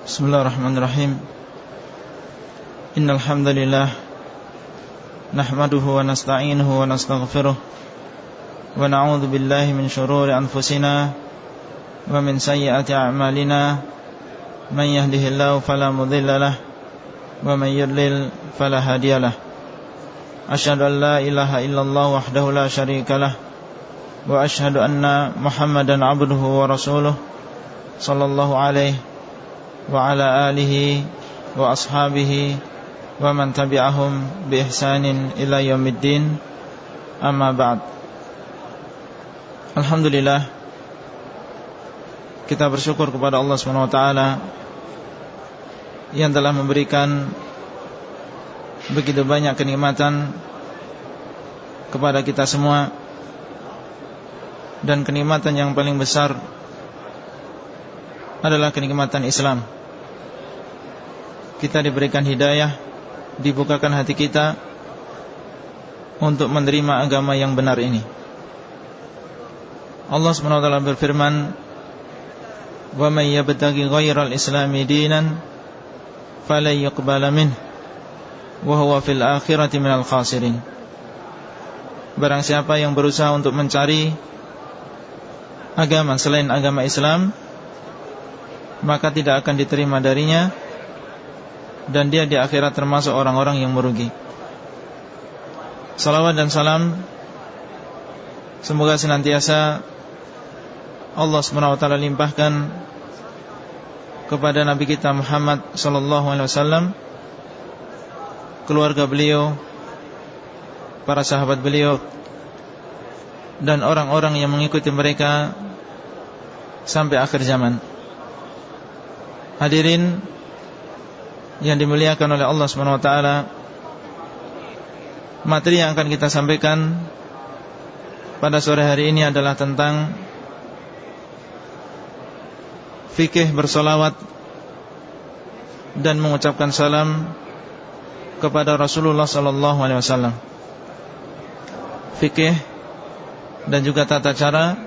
Bismillahirrahmanirrahim. Innal hamdalillah nahmaduhu wa nasta'inuhu wa nastaghfiruh wa na'udzu billahi min shururi anfusina wa min sayyiati a'malina. Man yahdihillahu fala mudhillalah wa fala hadiyalah Ashhadu an la ilaha illallah wahdahu la syarikalah wa ashhadu anna Muhammadan 'abduhu wa rasuluh sallallahu alaihi وعلى آله وأصحابه ومن تبعهم بإحسان إلى يوم الدين أما بعد Alhamdulillah Kita bersyukur kepada Allah SWT Yang telah memberikan Begitu banyak kenikmatan Kepada kita semua Dan kenikmatan yang paling besar Adalah kenikmatan Islam Kita diberikan hidayah Dibukakan hati kita Untuk menerima agama yang benar ini. Allah SWT berfirman yabtaghi ghairal islami dinan falan yuqbala minh wa huwa fil akhirati minal khasirin. Barang siapa yang berusaha untuk mencari agama selain agama Islam maka tidak akan diterima darinya dan dia di akhirat termasuk orang-orang yang merugi. Salawat dan salam semoga senantiasa Allah SWT limpahkan kepada Nabi kita Muhammad sallallahu alaihi wasallam keluarga beliau para sahabat beliau dan orang-orang yang mengikuti mereka sampai akhir zaman. Hadirin yang dimuliakan oleh Allah Subhanahu wa taala, materi yang akan kita sampaikan pada sore hari ini adalah tentang fikih bersolawat dan mengucapkan salam kepada Rasulullah sallallahu alaihi wasallam. Fikih dan juga tata cara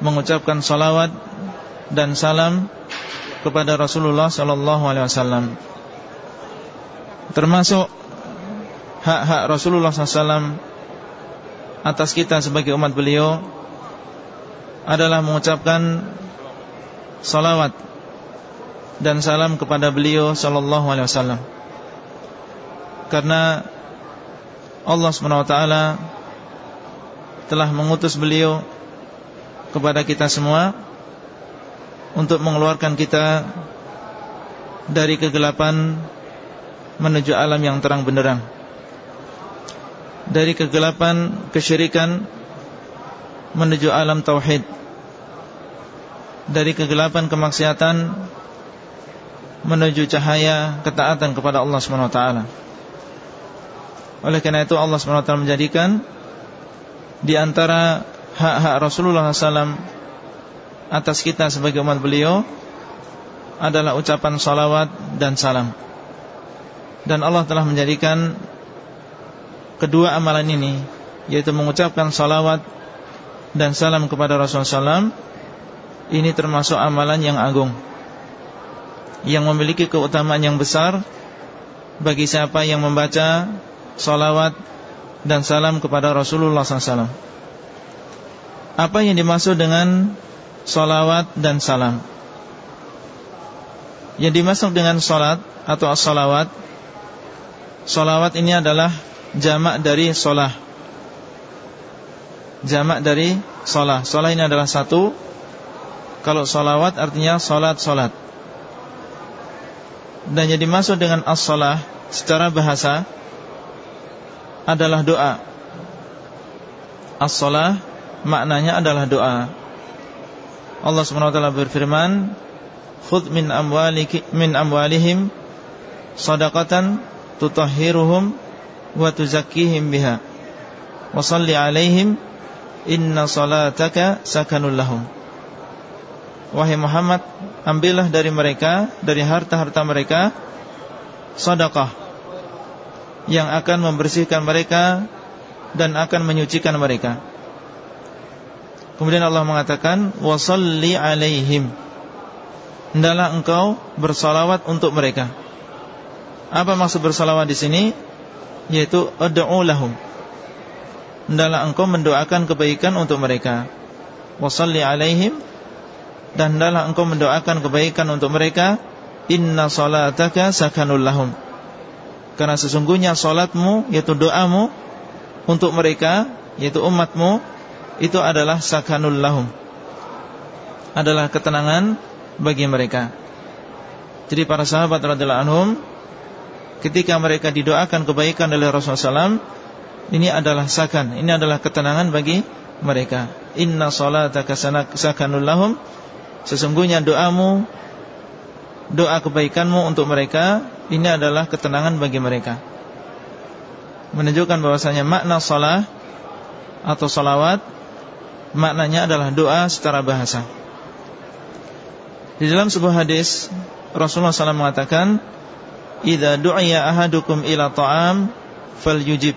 mengucapkan salawat dan salam kepada Rasulullah sallallahu alaihi wasallam. Termasuk hak-hak Rasulullah SAW atas kita sebagai umat beliau adalah mengucapkan salawat dan salam kepada beliau sallallahu alaihi wasallam. Karena Allah SWT telah mengutus beliau kepada kita semua untuk mengeluarkan kita dari kegelapan menuju alam yang terang benderang. Dari kegelapan kesyirikan menuju alam tauhid dari kegelapan kemaksiatan menuju cahaya ketaatan kepada Allah Subhanahu wa taala. Oleh karena itu Allah Subhanahu wa taala menjadikan di antara hak-hak Rasulullah SAW atas kita sebagai umat beliau adalah ucapan salawat dan salam. Dan Allah telah menjadikan kedua amalan ini yaitu mengucapkan salawat dan salam kepada Rasulullah SAW ini termasuk amalan yang agung Yang memiliki keutamaan yang besar Bagi siapa yang membaca Salawat dan salam kepada Rasulullah SAW Apa yang dimaksud dengan Salawat dan salam. Yang dimaksud dengan salat Atau salawat Salawat ini adalah Jamak dari solah Jamak dari solah Solah ini adalah satu. Kalau salawat artinya salat-salat Dan jadi masuk dengan as-salah Secara bahasa Adalah doa. As-salah Maknanya adalah doa Allah SWT berfirman Khud min, amwaliki, min amwalihim Sadaqatan Tutahhiruhum Wa tuzakkihim biha. Wa salli alaihim Inna salataka sakanul lahum. Wahai Muhammad Ambillah dari mereka Dari harta-harta mereka Sadaqah Yang akan membersihkan mereka Dan akan menyucikan mereka Kemudian Allah mengatakan Wasalli alaihim hendaklah engkau bersalawat untuk mereka. Apa maksud bersalawat di sini? Yaitu ad'u lahum. Hendaklah engkau mendoakan kebaikan untuk mereka. Wassalli alaihim dan hendaklah engkau mendoakan kebaikan untuk mereka. Inna salataka sakanul lahum. Karena sesungguhnya salatmu yaitu doamu untuk mereka yaitu umatmu itu adalah sakanul lahum. Adalah ketenangan bagi mereka. Jadi para sahabat radhiyallahu anhum ketika mereka didoakan kebaikan oleh Rasulullah SAW ini adalah sakan, ini adalah ketenangan bagi mereka. Inna salataka sakanul lahum. Sesungguhnya doamu doa kebaikanmu untuk mereka ini adalah ketenangan bagi mereka. Menunjukkan bahwasanya makna salah atau salawat maknanya adalah doa secara bahasa. Di dalam sebuah hadis Rasulullah SAW mengatakan Iza du'iya ahadukum ila ta'am Falyujib.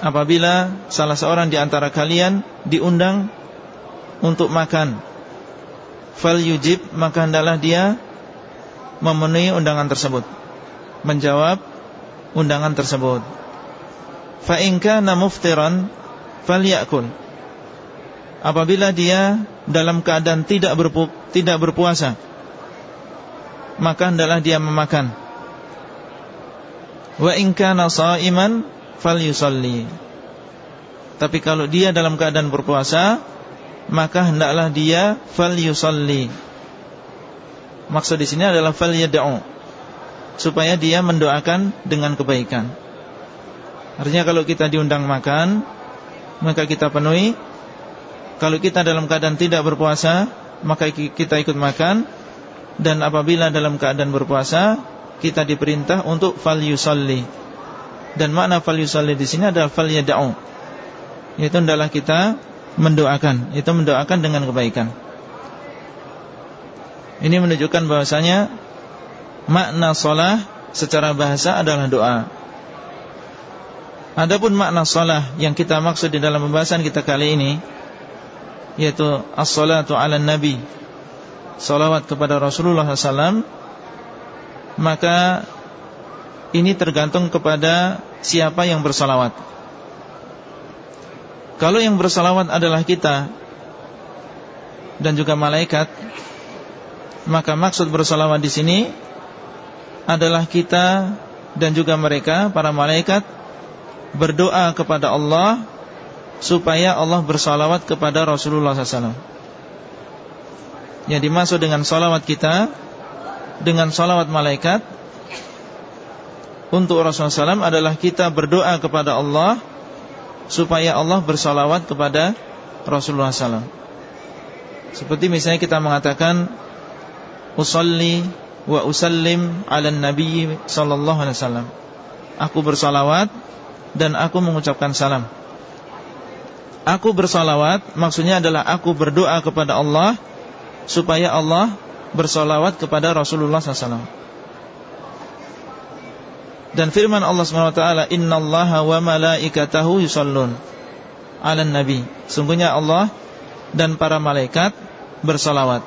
Apabila salah seorang di antara kalian Diundang Untuk makan Falyujib Maka hendaklah dia Memenuhi undangan tersebut. Menjawab undangan tersebut. Fa'inka namuftiran Falyakul Apabila dia dalam keadaan tidak berpu tidak berpuasa Maka hendaklah dia memakan. Wa in kana sha'iman falyusalli. Tapi kalau dia dalam keadaan berpuasa Maka hendaklah dia falyusalli. Maksud di sini adalah falyad'u Supaya dia mendoakan dengan kebaikan. Artinya kalau kita diundang makan Maka kita penuhi kalau kita dalam keadaan tidak berpuasa Maka kita ikut makan. Dan apabila dalam keadaan berpuasa Kita diperintah untuk Fal yusalli Dan makna fal yusalli di sini adalah Fal yada'u Yaitu adalah kita mendoakan. Itu mendoakan dengan kebaikan. Ini menunjukkan bahwasanya Makna solah secara bahasa adalah doa. Adapun makna solah yang kita maksud di dalam pembahasan kita kali ini yaitu as-salatu ala nabi. Salawat kepada Rasulullah SAW maka ini tergantung kepada siapa yang bersalawat. Kalau yang bersalawat adalah kita dan juga malaikat maka maksud bersalawat di sini adalah kita dan juga mereka para malaikat berdoa kepada Allah supaya Allah bersalawat kepada Rasulullah SAW. Yang dimaksud dengan salawat kita dengan salawat malaikat untuk Rasulullah SAW adalah kita berdoa kepada Allah supaya Allah bersalawat kepada Rasulullah SAW. Seperti misalnya kita mengatakan usalli wa usallim ala nabi sallallahu alaihi wasallam. Aku bersalawat dan aku mengucapkan salam Aku bersalawat Maksudnya adalah aku berdoa kepada Allah Supaya Allah bersalawat kepada Rasulullah SAW Dan firman Allah SWT Inna Allah wa malaikatahu yusallun Ala nabi. Sungguhnya Allah dan para malaikat bersalawat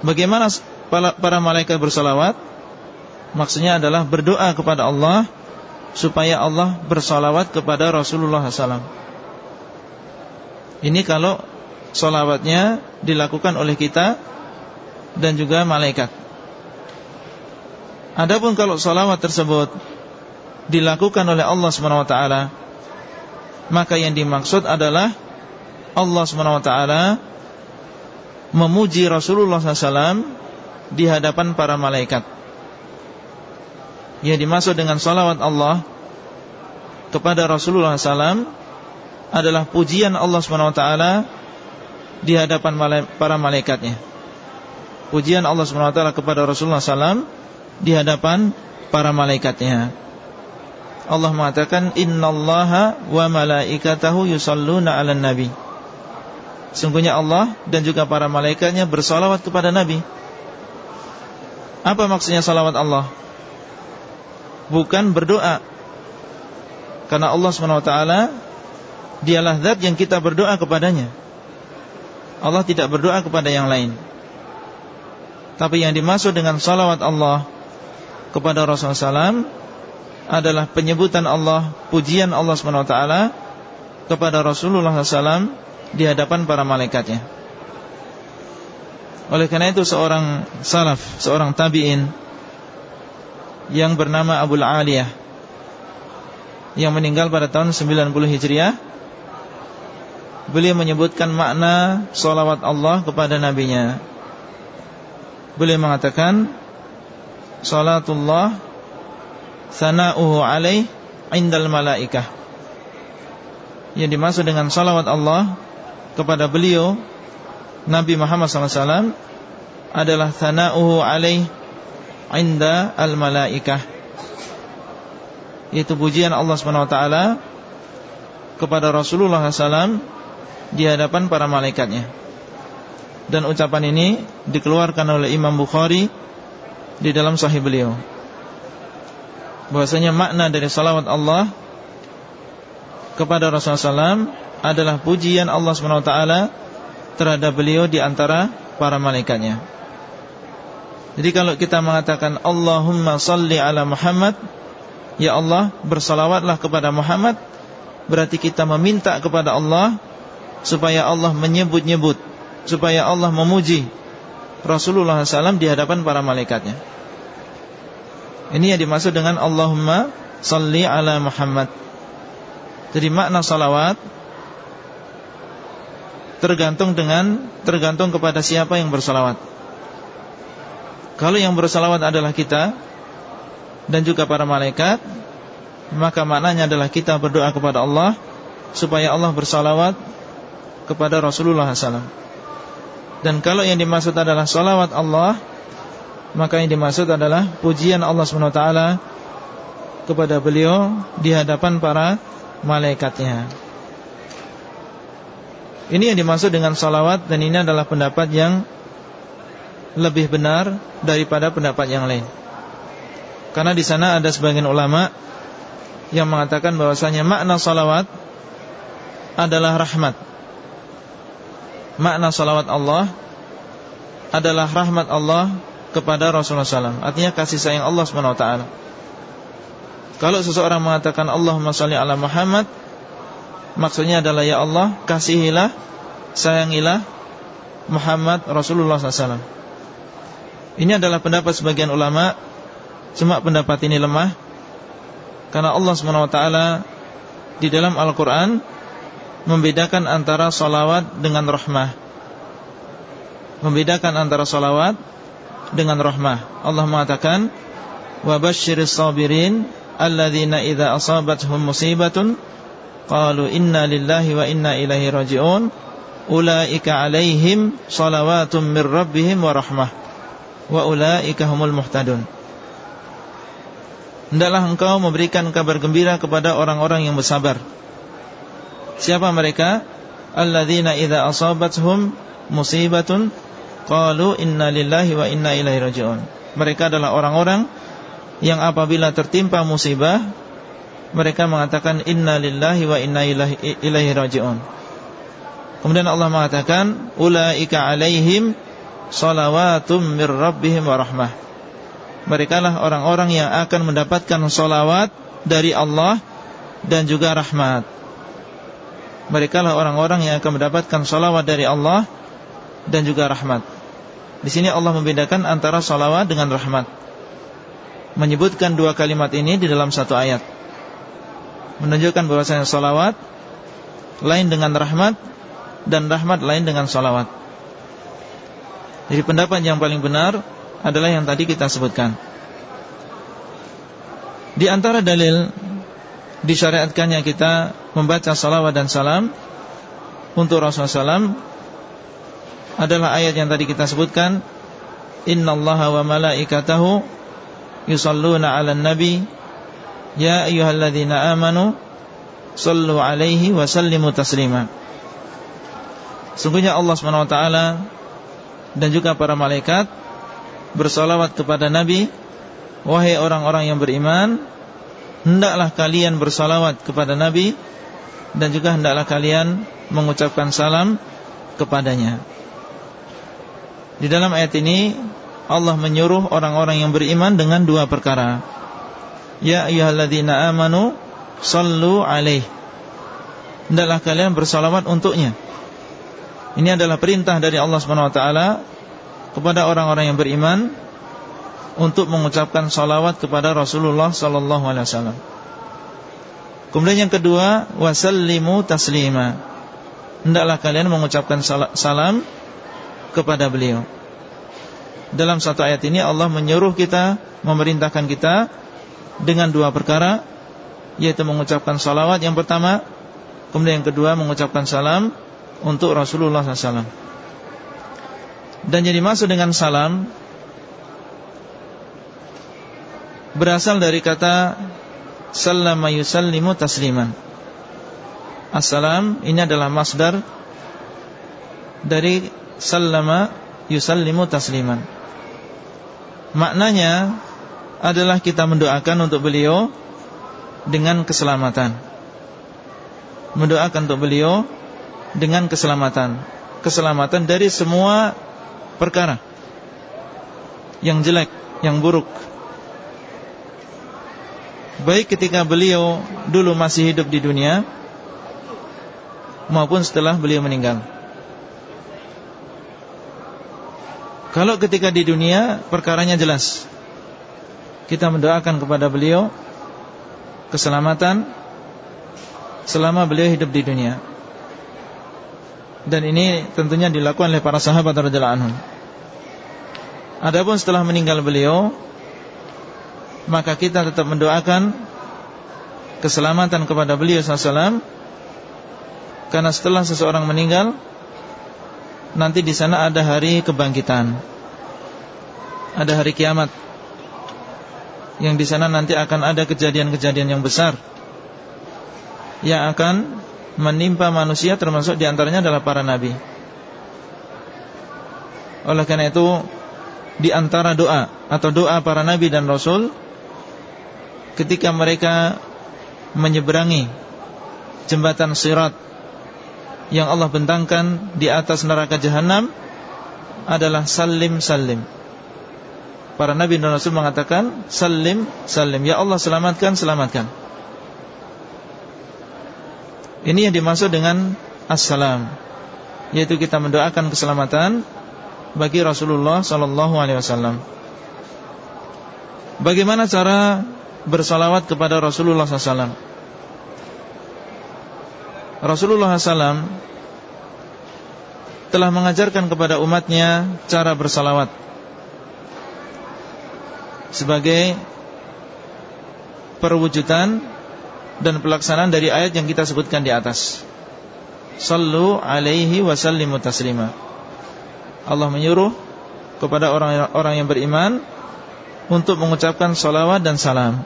Bagaimana para malaikat bersalawat? Maksudnya adalah berdoa kepada Allah Supaya Allah bersalawat kepada Rasulullah SAW ini kalau solawatnya dilakukan oleh kita dan juga malaikat. Adapun kalau solawat tersebut dilakukan oleh Allah swt, maka yang dimaksud adalah Allah swt memuji Rasulullah SAW di hadapan para malaikat. Yang dimaksud dengan salawat Allah kepada Rasulullah SAW adalah pujian Allah SWT di hadapan para malaikatnya. Pujian Allah SWT kepada Rasulullah SAW di hadapan para malaikatnya. Allah mengatakan innallaha wa malaikatahu yusalluna 'alan nabi. Sungguhnya Allah dan juga para malaikatnya bersalawat kepada Nabi. Apa maksudnya salawat Allah? Bukan berdoa. Karena Allah SWT Dialah zat yang kita berdoa kepadanya Allah tidak berdoa kepada yang lain Tapi yang dimaksud dengan salawat Allah kepada Rasulullah SAW adalah penyebutan Allah, pujian Allah SWT kepada Rasulullah SAW di hadapan para malaikatnya. Oleh karena itu seorang salaf, seorang tabi'in yang bernama Abu Aliyah yang meninggal pada tahun 90 Hijriah beliau menyebutkan makna salawat Allah kepada nabinya. Beliau mengatakan salatullah sana'uhu alaih indal malaikah. Yang dimaksud dengan salawat Allah kepada beliau Nabi Muhammad SAW adalah sana'uhu alaih inda al malaikah. Yaitu pujian Allah SWT kepada Rasulullah SAW di hadapan para malaikatnya dan ucapan ini dikeluarkan oleh Imam Bukhari di dalam sahih beliau bahwasanya makna dari salawat Allah kepada Rasulullah SAW adalah pujian Allah SWT terhadap beliau di antara para malaikatnya. Jadi kalau kita mengatakan Allahumma salli ala Muhammad Ya Allah bersalawatlah kepada Muhammad Berarti kita meminta kepada Allah Supaya Allah menyebut-nyebut Supaya Allah memuji Rasulullah SAW di hadapan para malaikatnya. Ini yang dimaksud dengan Allahumma salli ala Muhammad. Jadi makna salawat Tergantung dengan Tergantung kepada siapa yang bersalawat. Kalau yang bersalawat adalah kita Dan juga para malaikat Maka maknanya adalah kita berdoa kepada Allah Supaya Allah bersalawat Kepada Rasulullah SAW Dan kalau yang dimaksud adalah salawat Allah Maka yang dimaksud adalah Pujian Allah SWT Kepada beliau Di hadapan para malaikatnya Ini yang dimaksud dengan salawat Dan ini adalah pendapat yang lebih benar daripada pendapat yang lain. Karena di sana ada sebagian ulama yang mengatakan bahwasanya makna salawat adalah rahmat. Makna salawat Allah adalah rahmat Allah kepada Rasulullah SAW. Artinya kasih sayang Allah SWT. Kalau seseorang mengatakan Allahumma salli ala Muhammad, maksudnya adalah ya Allah kasihilah, sayangilah Muhammad Rasulullah SAW. Ini adalah pendapat sebagian ulama Cuma pendapat ini lemah Karena Allah SWT Di dalam Al-Quran Membedakan antara salawat dengan rahmah Membedakan antara salawat Dengan rahmah Allah mengatakan Wabashiris sabirin Alladzina idha asabathum musibatun Qalu inna lillahi wa inna ilahi raji'un Ulaika alaihim Salawatum min rabbihim wa rahmah wa ulaika humul muhtadun. Hendaklah engkau memberikan kabar gembira kepada orang-orang yang bersabar. Siapa mereka? Alladzina idza asabathum musibatun qalu inna lillahi wa inna ilaihi rajiun. Mereka adalah orang-orang yang apabila tertimpa musibah mereka mengatakan inna lillahi wa inna ilaihi rajiun. Kemudian Allah mengatakan ulaika alaihim salawatum mir rabbihim wa rahmah. Mereka lah orang-orang yang akan mendapatkan salawat dari Allah dan juga rahmat. Mereka lah orang-orang yang akan mendapatkan salawat dari Allah dan juga rahmat. Di sini Allah membedakan antara salawat dengan rahmat. Menyebutkan dua kalimat ini di dalam satu ayat. Menunjukkan bahwasanya salawat lain dengan rahmat dan rahmat lain dengan salawat. Jadi pendapat yang paling benar adalah yang tadi kita sebutkan. Di antara dalil disyariatkannya kita membaca salawat dan salam untuk Rasulullah SAW adalah ayat yang tadi kita sebutkan Inna Allah wa malaikatahu yusalluna ala nabi. Ya ayyuhalladzina amanu Sallu alaihi wa sallimu taslima. Sungguhnya Allah SWT dan juga para malaikat bersolawat kepada Nabi Wahai orang-orang yang beriman Hendaklah kalian bersolawat kepada Nabi Dan juga hendaklah kalian mengucapkan salam kepadanya Di dalam ayat ini Allah menyuruh orang-orang yang beriman dengan dua perkara. Ya ayyuhalladzina amanu sallu alaih. Hendaklah kalian bersalawat untuknya. Ini adalah perintah dari Allah Subhanahu wa taala kepada orang-orang yang beriman untuk mengucapkan salawat kepada Rasulullah sallallahu alaihi wasallam. Kemudian yang kedua, wasallimu taslima. Hendaklah kalian mengucapkan salam kepada beliau. Dalam satu ayat ini Allah menyuruh kita, memerintahkan kita dengan dua perkara, yaitu mengucapkan salawat yang pertama, kemudian yang kedua mengucapkan salam untuk Rasulullah SAW. Dan jadi masuk dengan salam berasal dari kata sallama yusallimu tasliman. Assalam ini adalah masdar dari sallama yusallimu tasliman. Maknanya adalah kita mendoakan untuk beliau dengan keselamatan. Mendoakan untuk beliau dengan keselamatan. Keselamatan dari semua perkara yang jelek, yang buruk Baik ketika beliau dulu masih hidup di dunia Maupun setelah beliau meninggal. Kalau ketika di dunia Perkaranya jelas. Kita mendoakan kepada beliau Keselamatan Selama beliau hidup di dunia. Dan ini tentunya dilakukan oleh para sahabat. Adapun setelah meninggal beliau maka kita tetap mendoakan keselamatan kepada beliau SAW karena setelah seseorang meninggal nanti di sana ada hari kebangkitan. Ada hari kiamat. Yang di sana nanti akan ada kejadian-kejadian yang besar. Yang akan menimpa manusia termasuk di antaranya adalah para nabi. Oleh karena itu di antara doa atau doa para nabi dan rasul ketika mereka menyeberangi jembatan sirat yang Allah bentangkan di atas neraka jahanam adalah salim salim. Para nabi dan rasul mengatakan salim salim, ya Allah selamatkan selamatkan. Ini yang dimaksud dengan assalam, yaitu kita mendoakan keselamatan bagi Rasulullah sallallahu alaihi wasallam. Bagaimana cara bersalawat kepada Rasulullah SAW Rasulullah SAW telah mengajarkan kepada umatnya cara bersalawat sebagai perwujudan dan pelaksanaan dari ayat yang kita sebutkan di atas. Sallu alaihi wasallimu taslima. Allah menyuruh kepada orang-orang yang beriman untuk mengucapkan salawat dan salam.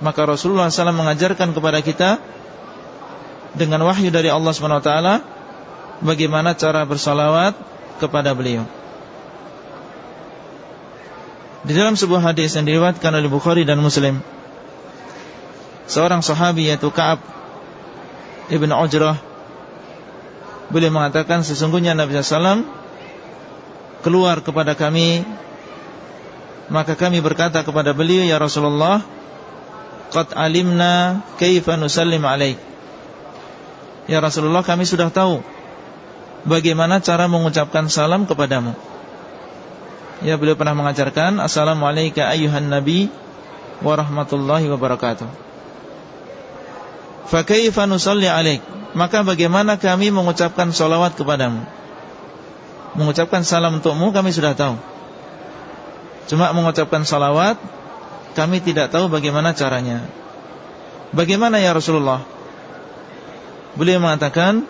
Maka Rasulullah SAW mengajarkan kepada kita dengan wahyu dari Allah SWT bagaimana cara bersalawat kepada beliau. Di dalam sebuah hadis yang diriwayatkan oleh Bukhari dan Muslim, seorang sahabi yaitu Ka'ab ibn Ujrah beliau mengatakan sesungguhnya Nabi SAW keluar kepada kami maka kami berkata kepada beliau Ya Rasulullah Qad alimna kaifa nusallim alaik. Ya Rasulullah kami sudah tahu Bagaimana cara mengucapkan salam kepadamu. Ya beliau pernah mengajarkan Assalamualaikum ayuhan nabi Warahmatullahi wabarakatuh. Fakaifa nusalli alaik? Maka bagaimana kami mengucapkan salawat kepadamu? Mengucapkan salam untukmu kami sudah tahu Cuma mengucapkan salawat Kami tidak tahu bagaimana caranya. Bagaimana ya Rasulullah? Beliau mengatakan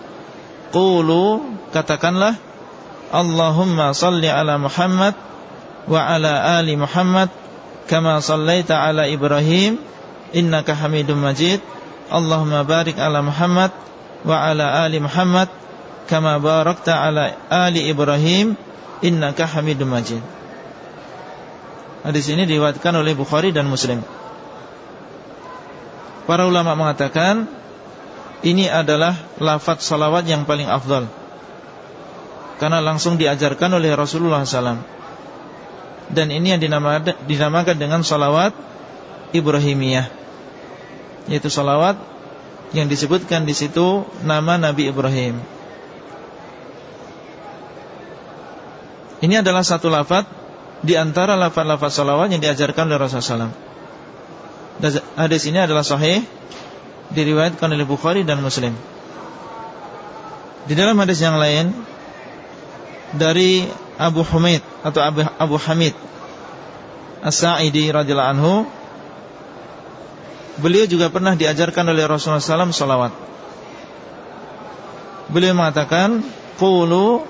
Qulu Katakanlah Allahumma salli ala Muhammad Wa ala ali Muhammad Kama sallaita ala Ibrahim Innaka hamidun majid. Allahumma barik ala Muhammad Wa ala ali Muhammad Kama barakta ala ali Ibrahim Innaka hamidun majid Hadis ini diriwayatkan oleh Bukhari dan Muslim. Para ulama mengatakan ini adalah lafaz salawat yang paling afdal. Karena langsung diajarkan oleh Rasulullah SAW. Dan ini yang dinamakan dengan salawat Ibrahimiyah Yaitu salawat yang disebutkan di situ nama Nabi Ibrahim Ini adalah satu lafad di antara lafaz-lafaz salawat yang diajarkan oleh Rasulullah SAW. Hadis ini adalah sahih diriwayatkan oleh Bukhari dan Muslim. Di dalam hadis yang lain dari Abu Hamid atau Abu, Abu Hamid As-Sa'idi radhiyallahu anhu beliau juga pernah diajarkan oleh Rasulullah SAW salawat. Beliau mengatakan, "Qulu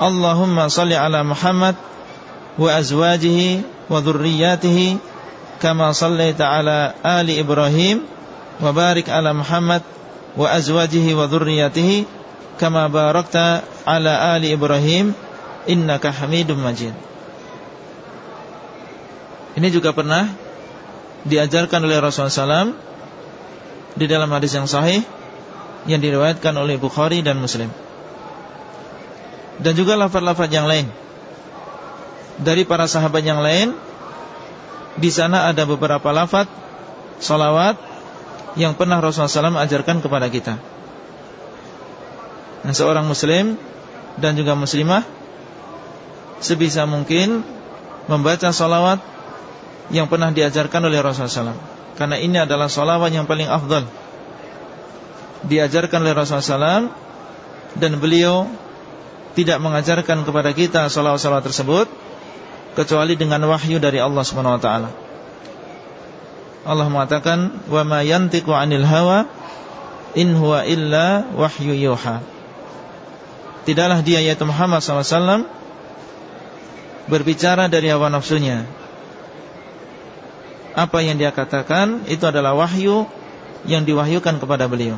Allahumma salli ala Muhammad sallaita ala ali Ibrahim wa barik ala Muhammad wa azwajihi wa dhurriyyatihi kama barakta ala ali Ibrahim innaka Hamidum Majid. Ini juga pernah diajarkan oleh Rasulullah SAW di dalam hadis yang sahih yang diriwayatkan oleh Bukhari dan Muslim dan juga lafaz-lafaz yang lain dari para sahabat yang lain di sana ada beberapa lafaz salawat yang pernah Rasulullah SAW ajarkan kepada kita. Dan seorang muslim dan juga muslimah sebisa mungkin membaca salawat yang pernah diajarkan oleh Rasulullah SAW. Karena ini adalah salawat yang paling afdal diajarkan oleh Rasulullah SAW dan beliau tidak mengajarkan kepada kita salawat-salawat tersebut kecuali dengan wahyu dari Allah Subhanahu wa taala. Allah mengatakan wa ma yantiqu 'anil hawa in huwa illa wahyu yuha. Tidaklah dia yaitu Muhammad SAW berbicara dari hawa nafsunya. Apa yang dia katakan itu adalah wahyu yang diwahyukan kepada beliau.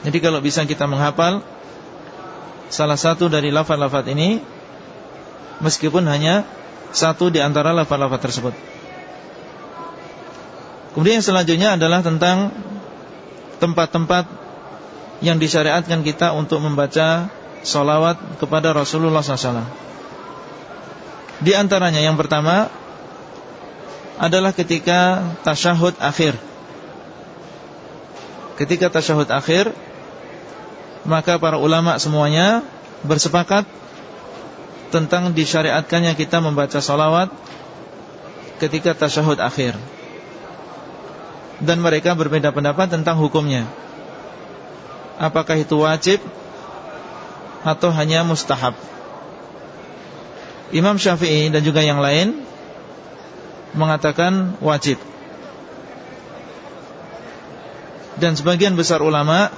Jadi kalau bisa kita menghafal salah satu dari lafaz-lafaz ini meskipun hanya satu di antara lafaz-lafaz tersebut. Kemudian yang selanjutnya adalah tentang tempat-tempat yang disyariatkan kita untuk membaca solawat kepada Rasulullah SAW. Di antaranya yang pertama adalah ketika tasyahud akhir. Ketika tasyahud akhir maka para ulama semuanya bersepakat tentang disyariatkannya kita membaca salawat ketika tasyahud akhir. Dan mereka berbeda pendapat tentang hukumnya. Apakah itu wajib atau hanya mustahab? Imam Syafi'i dan juga yang lain mengatakan wajib. Dan sebagian besar ulama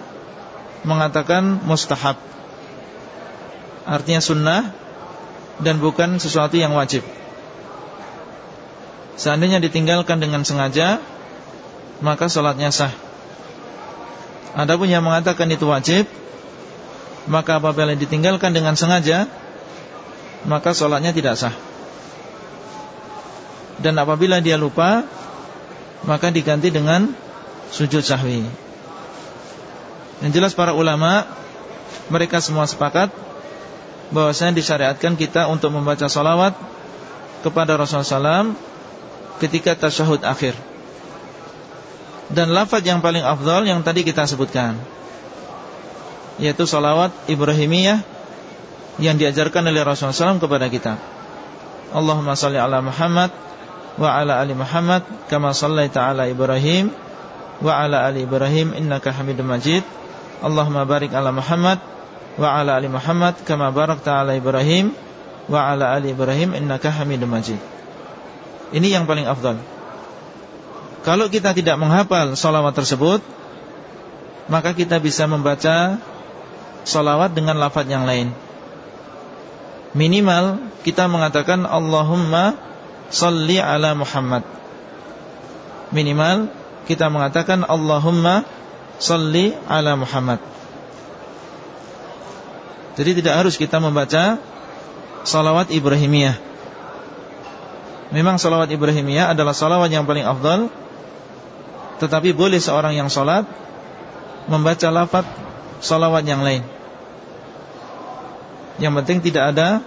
mengatakan mustahab Artinya sunnah Dan bukan sesuatu yang wajib. Seandainya ditinggalkan dengan sengaja Maka sholatnya sah. Adapun yang mengatakan itu wajib Maka apabila ditinggalkan dengan sengaja Maka sholatnya tidak sah. Dan apabila dia lupa Maka diganti dengan Sujud sahwi. Yang jelas para ulama Mereka semua sepakat bahwasanya disyariatkan kita untuk membaca salawat Kepada Rasulullah SAW Ketika tasyahud akhir. Dan lafaz yang paling afdal Yang tadi kita sebutkan Yaitu salawat Ibrahimiyah Yang diajarkan oleh Rasulullah SAW kepada kita. Allahumma salli ala Muhammad Wa ala ali Muhammad Kama sallaita ala Ibrahim Wa ala ali Ibrahim Innaka hamidun majid. Allahumma barik ala Muhammad wa ala ali Muhammad kama barakta ala Ibrahim wa ala ali Ibrahim innaka Hamidum Majid. Ini yang paling afdal. Kalau kita tidak menghafal salawat tersebut, maka kita bisa membaca salawat dengan lafaz yang lain. Minimal kita mengatakan Allahumma salli ala Muhammad. Minimal kita mengatakan Allahumma Salli ala Muhammad Jadi tidak harus kita membaca Salawat Ibrahimiyah Memang salawat Ibrahimiyah adalah salawat yang paling afdal Tetapi boleh seorang yang salat Membaca lafad salawat yang lain Yang penting tidak ada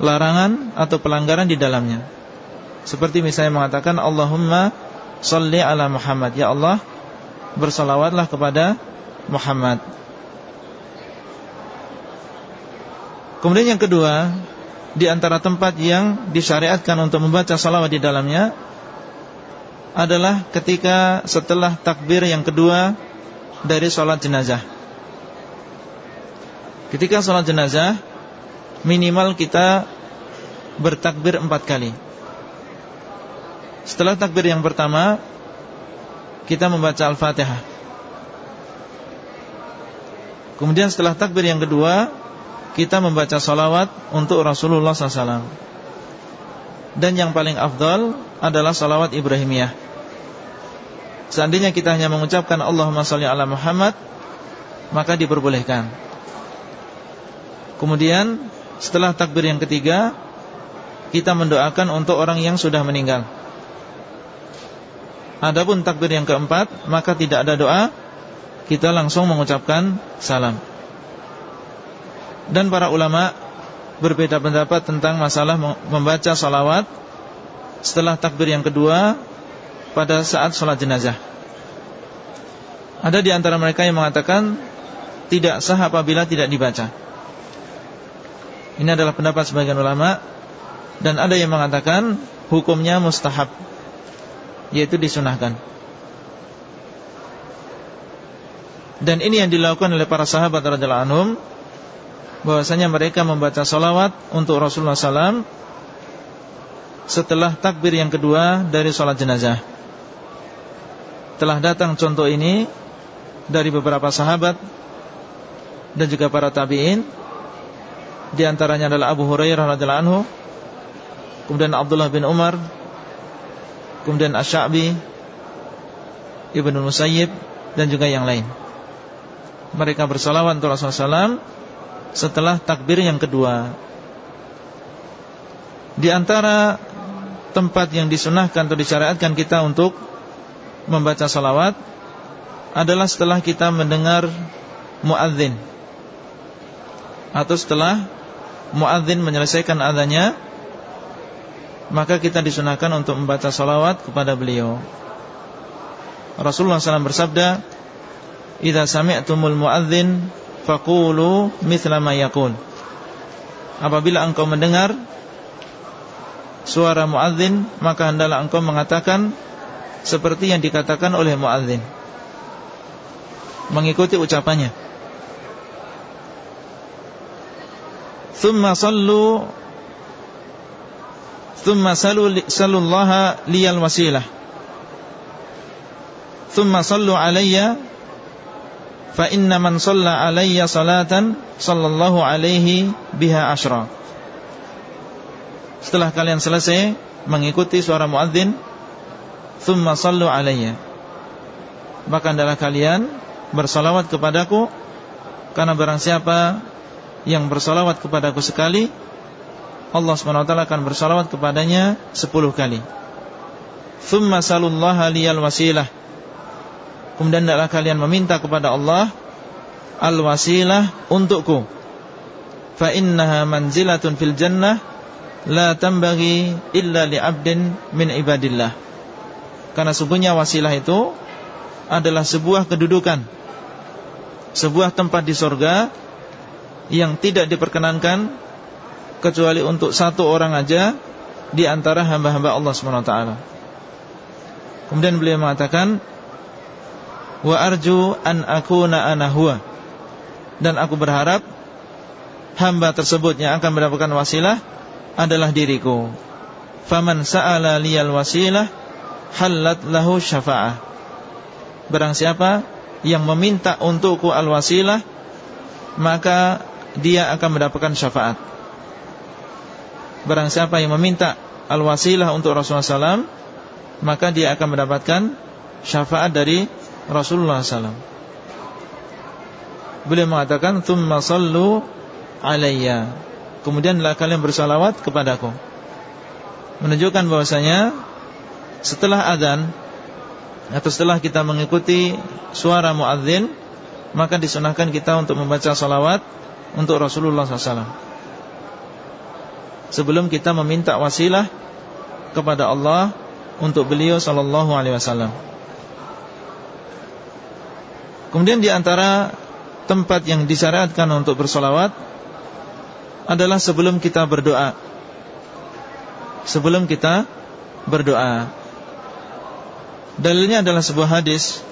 larangan atau pelanggaran di dalamnya. Seperti misalnya mengatakan Allahumma salli ala Muhammad. Ya Allah, bersalawatlah kepada Muhammad. Kemudian yang kedua, di antara tempat yang disyariatkan untuk membaca salawat di dalamnya adalah ketika setelah takbir yang kedua dari sholat jenazah. Ketika sholat jenazah, minimal kita bertakbir empat kali. Setelah takbir yang pertama, kita membaca Al-Fatihah. Kemudian setelah takbir yang kedua, kita membaca salawat untuk Rasulullah SAW Dan yang paling afdal adalah salawat Ibrahimiyah. Seandainya kita hanya mengucapkan Allahumma salli ala Muhammad Maka diperbolehkan. Kemudian setelah takbir yang ketiga Kita mendoakan untuk orang yang sudah meninggal. Adapun takbir yang keempat Maka tidak ada doa Kita langsung mengucapkan salam dan para ulama berbeda pendapat tentang masalah membaca salawat setelah takbir yang kedua pada saat sholat jenazah. Ada di antara mereka yang mengatakan tidak sah apabila tidak dibaca. Ini adalah pendapat sebagian ulama dan ada yang mengatakan hukumnya mustahab yaitu disunahkan. Dan ini yang dilakukan oleh para sahabat radhiyallahu anhum bahwasanya mereka membaca salawat untuk Rasulullah SAW setelah takbir yang kedua dari sholat jenazah. Telah datang contoh ini dari beberapa sahabat dan juga para tabiin. Di antaranya adalah Abu Hurairah radhiyallahu anhu, kemudian Abdullah bin Umar, kemudian Asy-Sya'bi, Ibnu Musayyib dan juga yang lain. Mereka bersalawat untuk Rasulullah SAW setelah takbir yang kedua. Di antara tempat yang disunahkan atau disyariatkan kita untuk membaca salawat adalah setelah kita mendengar muadzin atau setelah muadzin menyelesaikan adanya maka kita disunahkan untuk membaca salawat kepada beliau. Rasulullah SAW bersabda, "Idza sami'tumul muadzin Fakulu mithla ma Apabila engkau mendengar suara muadzin maka hendaklah engkau mengatakan seperti yang dikatakan oleh muadzin. Mengikuti ucapannya. Thumma sallu thumma salu sallallahu liyal wasilah. Thumma sallu alayya fa inna man shalla alayya salatan sallallahu alaihi biha asyra setelah kalian selesai mengikuti suara muadzin thumma sallu alayya. Maka adalah kalian bersalawat kepadaku karena barang siapa yang bersalawat kepadaku sekali Allah SWT akan bersalawat kepadanya sepuluh kali. Thumma salullaha liyal wasilah Kemudian hendaklah kalian meminta kepada Allah Al-wasilah untukku. Fa innaha manzilatun fil jannah La tambagi illa li'abdin min ibadillah. Karena sungguhnya wasilah itu Adalah sebuah kedudukan Sebuah tempat di sorga Yang tidak diperkenankan Kecuali untuk satu orang aja Di antara hamba-hamba Allah SWT Kemudian beliau mengatakan wa arju an akuna ana huwa. Dan aku berharap hamba tersebut yang akan mendapatkan wasilah adalah diriku. Faman sa'ala liyal wasilah halat lahu syafa'ah. Barang siapa yang meminta untukku al-wasilah maka dia akan mendapatkan syafaat. Barang siapa yang meminta al-wasilah untuk Rasulullah SAW maka dia akan mendapatkan syafaat dari Rasulullah SAW Beliau mengatakan Thumma sallu alayya. Kemudianlah kalian bersalawat kepadaku. Menunjukkan bahwasanya Setelah adhan Atau setelah kita mengikuti Suara muadzin Maka disunahkan kita untuk membaca salawat Untuk Rasulullah SAW sebelum kita meminta wasilah kepada Allah untuk beliau sallallahu alaihi wasallam. Kemudian di antara tempat yang disyariatkan untuk bersolawat adalah sebelum kita berdoa. Sebelum kita berdoa. Dalilnya adalah sebuah hadis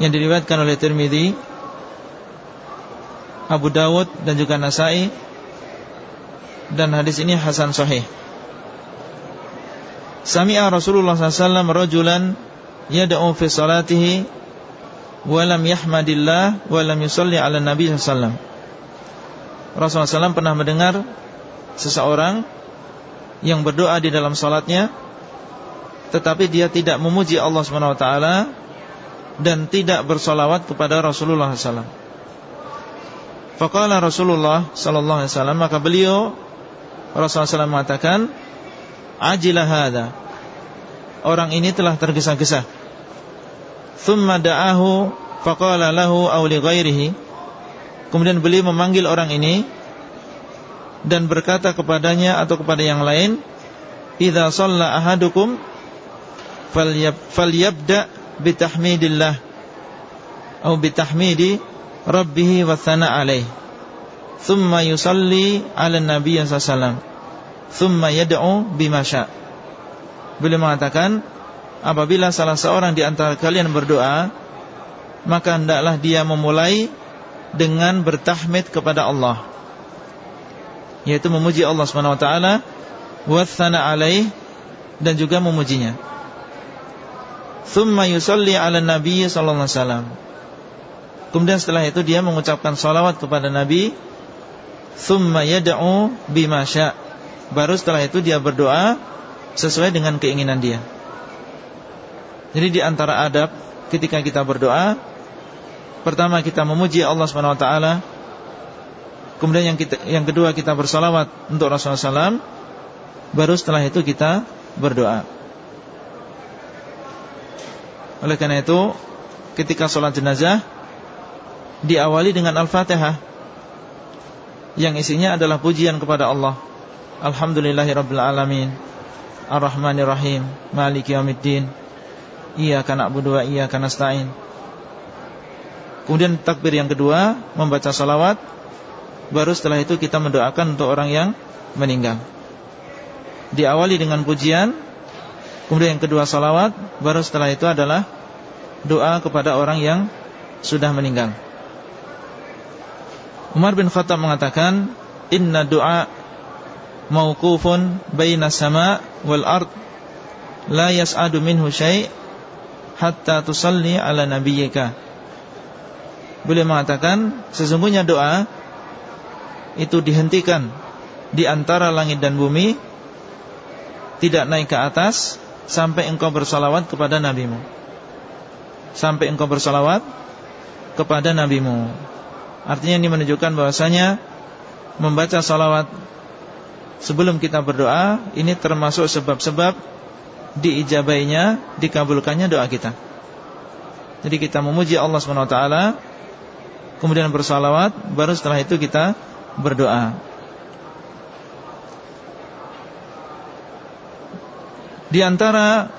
yang diriwayatkan oleh Tirmidzi, Abu Dawud dan juga Nasai dan hadis ini hasan sahih. Sami'a Rasulullah SAW rajulan yad'u fi salatihi wa lam yahmadillah wa lam yusalli ala Nabi SAW. Rasulullah SAW pernah mendengar seseorang yang berdoa di dalam salatnya tetapi dia tidak memuji Allah SWT dan tidak bersolawat kepada Rasulullah SAW. Faqala Rasulullah sallallahu alaihi wasallam maka beliau Rasulullah SAW mengatakan ajilah hada Orang ini telah tergesa-gesa Thumma da'ahu Faqala lahu awli ghairihi. Kemudian beliau memanggil orang ini Dan berkata kepadanya Atau kepada yang lain Iza salla ahadukum Falyabda Bitahmidillah Atau bitahmidi Rabbihi wa thana alaih Thumma yusalli ala Nabi sallallahu thumma yad'u bima sya. Beliau mengatakan, apabila salah seorang di antara kalian berdoa, maka hendaklah dia memulai dengan bertahmid kepada Allah. Yaitu memuji Allah Subhanahu wa taala wa tsana alaih dan juga memujinya. Thumma yusalli ala Nabi sallallahu alaihi. Kemudian setelah itu dia mengucapkan salawat kepada Nabi Thumma yad'u bima sya' Baru setelah itu dia berdoa sesuai dengan keinginan dia. Jadi di antara adab ketika kita berdoa, pertama kita memuji Allah Subhanahu wa taala. Kemudian yang kita, yang kedua kita bersalawat untuk Rasulullah SAW Baru setelah itu kita berdoa. Oleh karena itu Ketika sholat jenazah Diawali dengan Al-Fatihah Yang isinya adalah pujian kepada Allah. Alhamdulillahi Rabbil Alamin. Ar-Rahmanir-Rahim Maliki Yawmiddin Iyaka na'budu wa iyaka nasta'in Kemudian takbir yang kedua Membaca salawat. Baru setelah itu kita mendoakan untuk orang yang meninggal. Diawali dengan pujian. Kemudian yang kedua salawat. Baru setelah itu adalah Doa kepada orang yang sudah meninggal. Umar bin Khattab mengatakan Inna doa mauqufun baina sama wal ard. La yas'adu minhu syai' hatta tusalli ala nabiyyika. Beliau mengatakan sesungguhnya doa itu dihentikan di antara langit dan bumi tidak naik ke atas sampai engkau bersalawat kepada nabimu. Sampai engkau bersalawat kepada nabimu. Artinya ini menunjukkan bahwasanya membaca salawat sebelum kita berdoa ini termasuk sebab-sebab diijabainya, dikabulkannya doa kita. Jadi kita memuji Allah SWT Kemudian bersalawat Baru setelah itu kita berdoa Di antara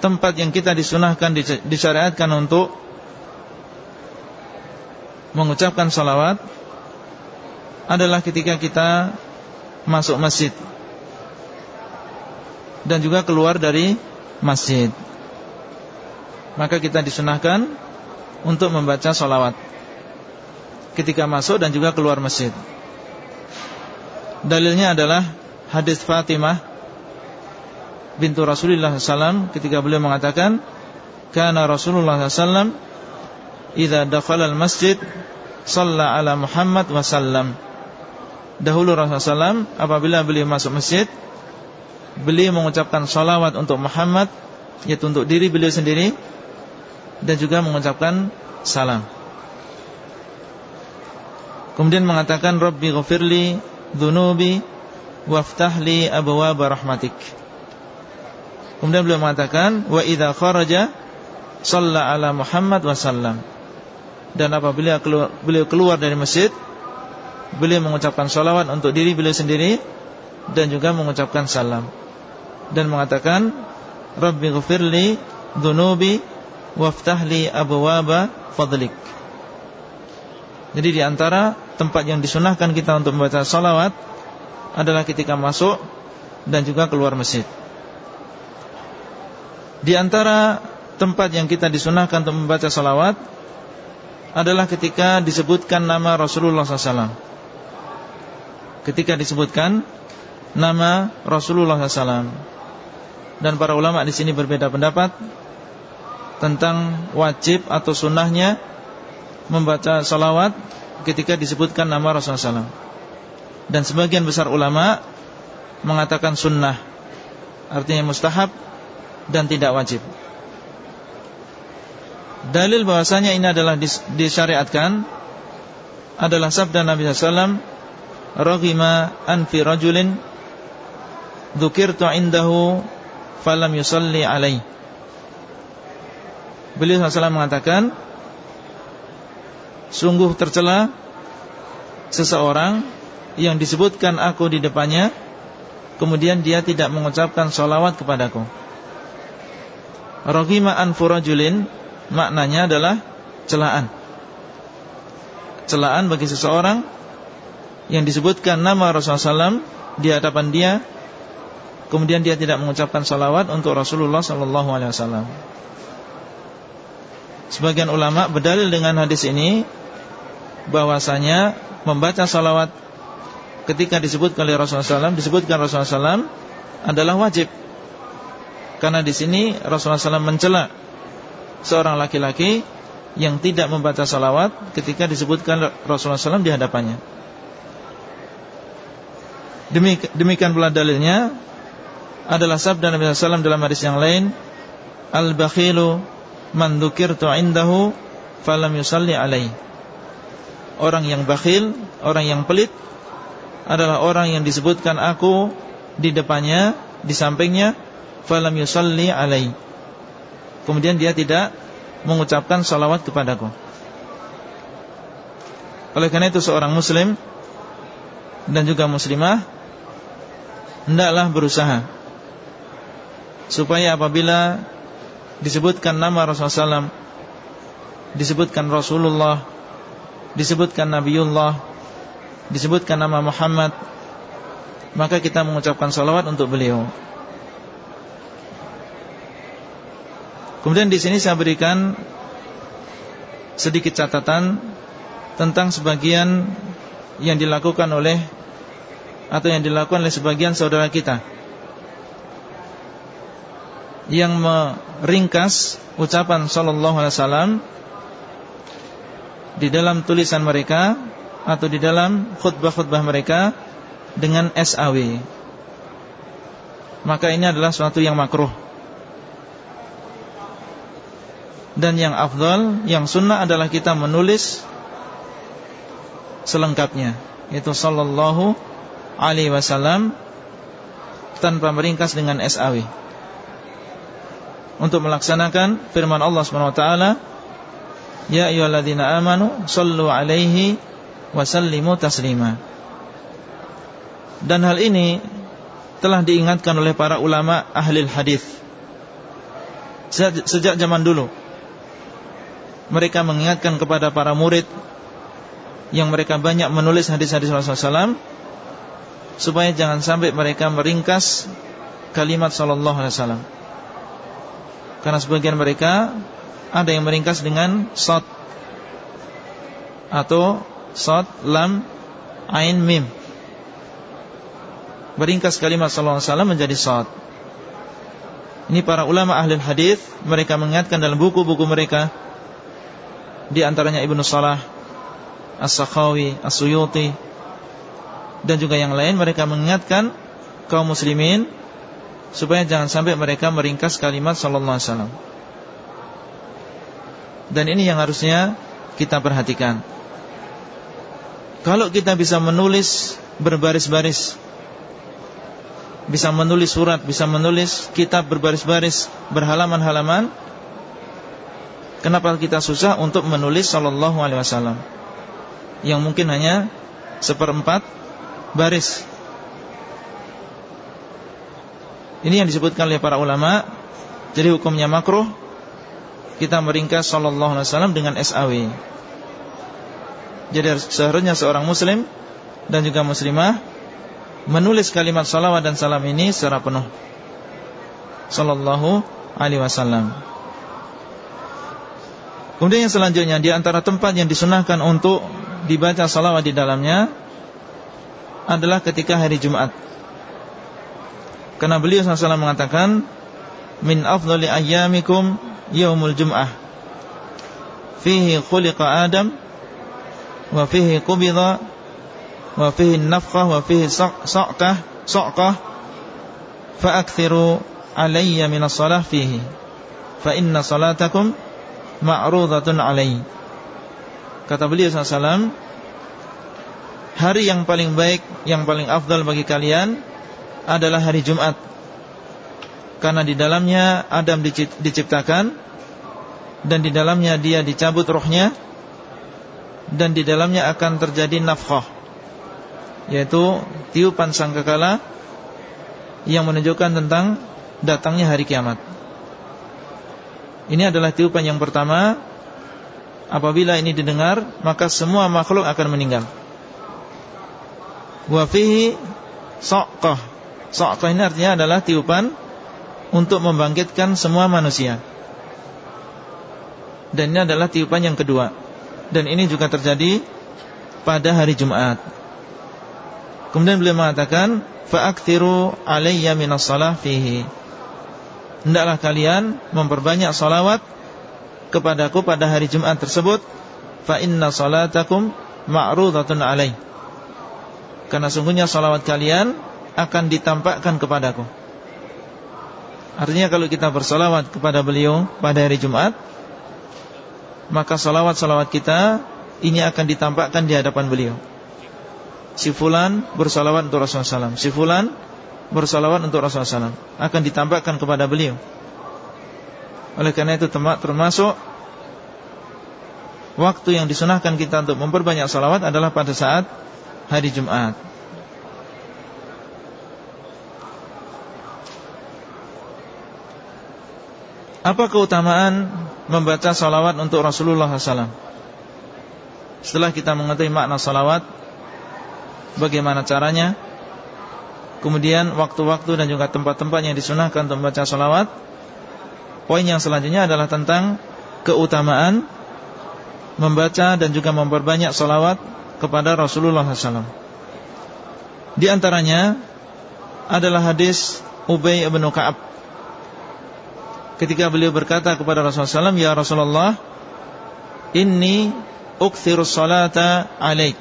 Tempat yang kita disunahkan Disyariatkan untuk Mengucapkan salawat Adalah ketika kita masuk masjid dan juga keluar dari masjid. Maka kita disunahkan untuk membaca salawat ketika masuk dan juga keluar masjid. Dalilnya adalah hadis Fatimah bintu Rasulullah SAW ketika beliau mengatakan, "Kana Rasulullah SAW idza dakhala al-masjid shalla ala Muhammad wa sallam." Dahulu Rasulullah SAW apabila beliau masuk masjid Beliau mengucapkan salawat untuk Muhammad Yaitu untuk diri beliau sendiri Dan juga mengucapkan salam. Kemudian mengatakan Rabbi ghafirli Dhunubi Waftahli abawaba rahmatik. Kemudian beliau mengatakan Wa idha kharaja Salla ala Muhammad wa sallam. Dan apabila beliau keluar dari masjid Beliau mengucapkan salawat untuk diri beliau sendiri dan juga mengucapkan salam dan mengatakan Rabbi ghafirli dhunubi waftahli abwaba fadlik. Jadi di antara tempat yang disunahkan kita untuk membaca salawat adalah ketika masuk dan juga keluar masjid. Di antara tempat yang kita disunahkan untuk membaca salawat adalah ketika disebutkan nama Rasulullah SAW. Ketika disebutkan nama Rasulullah SAW. Dan para ulama di sini berbeda pendapat tentang wajib atau sunnahnya membaca salawat ketika disebutkan nama Rasulullah SAW. Dan sebagian besar ulama mengatakan sunnah, artinya mustahab dan tidak wajib. Dalil bahwasanya ini adalah disyariatkan adalah sabda Nabi SAW Raghima anfi rajulin Dhukirtu indahu Falam yusalli alaih Beliau SAW mengatakan Sungguh tercela Seseorang Yang disebutkan aku di depannya Kemudian dia tidak mengucapkan Salawat kepadaku Raghima anfu rajulin maknanya adalah celaan. Celaan bagi seseorang yang disebutkan nama Rasulullah SAW di hadapan dia, kemudian dia tidak mengucapkan salawat untuk Rasulullah SAW. Sebagian ulama berdalil dengan hadis ini bahwasanya membaca salawat ketika disebutkan oleh Rasulullah SAW disebutkan Rasulullah SAW adalah wajib karena di sini Rasulullah SAW mencela seorang laki-laki yang tidak membaca salawat ketika disebutkan Rasulullah SAW di hadapannya. Demikian pula dalilnya adalah sabda Nabi SAW dalam hadis yang lain, Al-bakhilu man dzukirtu indahu falam yusalli alaih. Orang yang bakhil, orang yang pelit adalah orang yang disebutkan aku di depannya, di sampingnya, falam yusalli alaih kemudian dia tidak mengucapkan salawat kepadaku. Oleh karena itu seorang muslim dan juga muslimah hendaklah berusaha supaya apabila disebutkan nama Rasulullah SAW, disebutkan Rasulullah, disebutkan Nabiullah, disebutkan nama Muhammad, maka kita mengucapkan salawat untuk beliau. Kemudian di sini saya berikan sedikit catatan tentang sebagian yang dilakukan oleh atau yang dilakukan oleh sebagian saudara kita yang meringkas ucapan sallallahu alaihi wasallam di dalam tulisan mereka atau di dalam khutbah-khutbah mereka dengan SAW. Maka ini adalah suatu yang makruh dan yang afdal, yang sunnah adalah kita menulis selengkapnya, yaitu sallallahu alaihi wasallam tanpa meringkas dengan SAW. Untuk melaksanakan firman Allah Subhanahu wa taala, "Ya ayyuhalladzina amanu sallu alaihi wa sallimu taslima." Dan hal ini telah diingatkan oleh para ulama ahli hadis sejak zaman dulu mereka mengingatkan kepada para murid yang mereka banyak menulis hadis-hadis Rasulullah SAW supaya jangan sampai mereka meringkas kalimat Sallallahu Alaihi Wasallam. Karena sebagian mereka ada yang meringkas dengan sot atau sot lam ain mim. Meringkas kalimat Sallallahu Alaihi Wasallam menjadi sot. Ini para ulama ahli hadis mereka mengingatkan dalam buku-buku mereka di antaranya Ibnu Salah, As-Sakhawi, As-Suyuti dan juga yang lain mereka mengingatkan kaum muslimin supaya jangan sampai mereka meringkas kalimat sallallahu alaihi wasallam. Dan ini yang harusnya kita perhatikan. Kalau kita bisa menulis berbaris-baris bisa menulis surat, bisa menulis kitab berbaris-baris, berhalaman-halaman Kenapa kita susah untuk menulis Sallallahu Alaihi Wasallam Yang mungkin hanya seperempat baris Ini yang disebutkan oleh para ulama. Jadi hukumnya makruh. Kita meringkas Sallallahu Alaihi Wasallam dengan SAW Jadi seharusnya seorang muslim Dan juga muslimah Menulis kalimat salawat dan salam ini secara penuh. Sallallahu Alaihi Wasallam. Kemudian yang selanjutnya Di antara tempat yang disunahkan untuk Dibaca salawat di dalamnya Adalah ketika hari Jumat karena beliau SAW mengatakan Min afdali ayyamikum Yaumul Jum'ah. Fihi khuliqa Adam Wa fihi kubidha Wa fihi nafqah Wa fihi sa'kah Sa'kah Fa'akthiru alayya minas salah fihi. Fa inna salatakum Ma'rudatun alayhi Kata beliau SAW Hari yang paling baik Yang paling afdal bagi kalian adalah hari Jumat. Karena di dalamnya Adam diciptakan Dan di dalamnya dia dicabut rohnya Dan di dalamnya akan terjadi nafkah Yaitu tiupan sangkakala Yang menunjukkan tentang Datangnya hari kiamat. Ini adalah tiupan yang pertama. Apabila ini didengar Maka semua makhluk akan meninggal. Wafihi Soqah So'qah ini artinya adalah tiupan Untuk membangkitkan semua manusia. Dan ini adalah tiupan yang kedua. Dan ini juga terjadi Pada hari Jumat Kemudian beliau mengatakan Fa'aktiru alaiya minas salah fihi. Hendaklah kalian memperbanyak salawat Kepadaku pada hari Jumat tersebut. Fa inna salatakum ma'rudatun alaih Karena sungguhnya salawat kalian akan ditampakkan kepadaku. Artinya kalau kita bersalawat kepada beliau pada hari Jumat Maka salawat-salawat kita Ini akan ditampakkan di hadapan beliau. Si Fulan bersalawat untuk Rasulullah SAW Si Fulan bersalawat untuk Rasulullah SAW Akan ditampakkan kepada beliau. Oleh karena itu termasuk Waktu yang disunahkan kita untuk memperbanyak salawat adalah pada saat hari Jumat Apa keutamaan membaca salawat untuk Rasulullah SAW Setelah kita mengetahui makna salawat Bagaimana caranya? Kemudian waktu-waktu dan juga tempat-tempat yang disunahkan untuk membaca salawat. Poin yang selanjutnya adalah tentang Keutamaan Membaca dan juga memperbanyak salawat Kepada Rasulullah SAW Di antaranya Adalah hadis Ubay ibn Ka'ab ketika beliau berkata kepada Rasulullah SAW, Ya Rasulullah, Inni ukthiru salata alaik,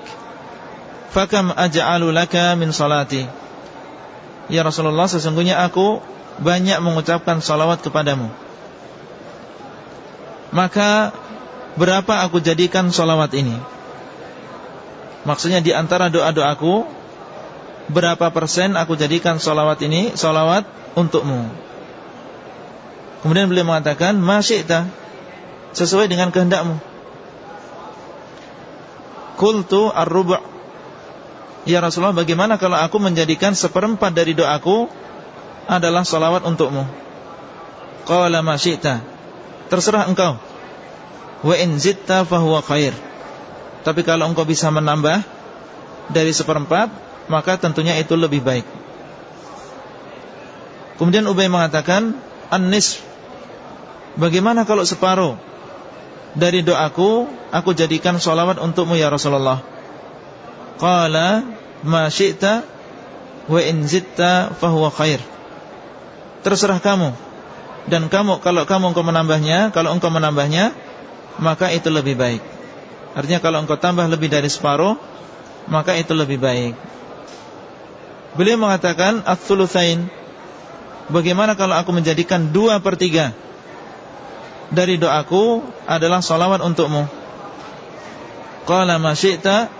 fakam aj'alu laka min salati. Ya Rasulullah, sesungguhnya aku banyak mengucapkan salawat kepadamu. Maka berapa aku jadikan salawat ini? Maksudnya di antara doa-doaku Berapa persen aku jadikan salawat ini Salawat untukmu Kemudian beliau mengatakan Masyikta Sesuai dengan kehendakmu. Kultu ar-rubu' Ya Rasulullah bagaimana kalau aku menjadikan seperempat dari doaku Adalah salawat untukmu? Qala masyikta Terserah engkau. Wa in zitta fahuwa khair. Tapi kalau engkau bisa menambah Dari seperempat Maka tentunya itu lebih baik. Kemudian Ubay mengatakan An-nisf Bagaimana kalau separuh dari doaku aku jadikan solawat untukmu ya Rasulullah? Qala ma syi'ta wa in zitta fahuwa khair. Terserah kamu. Dan kamu kalau kamu engkau menambahnya, kalau engkau menambahnya, maka itu lebih baik. Artinya kalau engkau tambah lebih dari separuh, maka itu lebih baik. Beliau mengatakan ats-tsulutsain. Bagaimana kalau aku menjadikan dua per tiga dari doaku adalah salawat untukmu. Qala ma syi'ta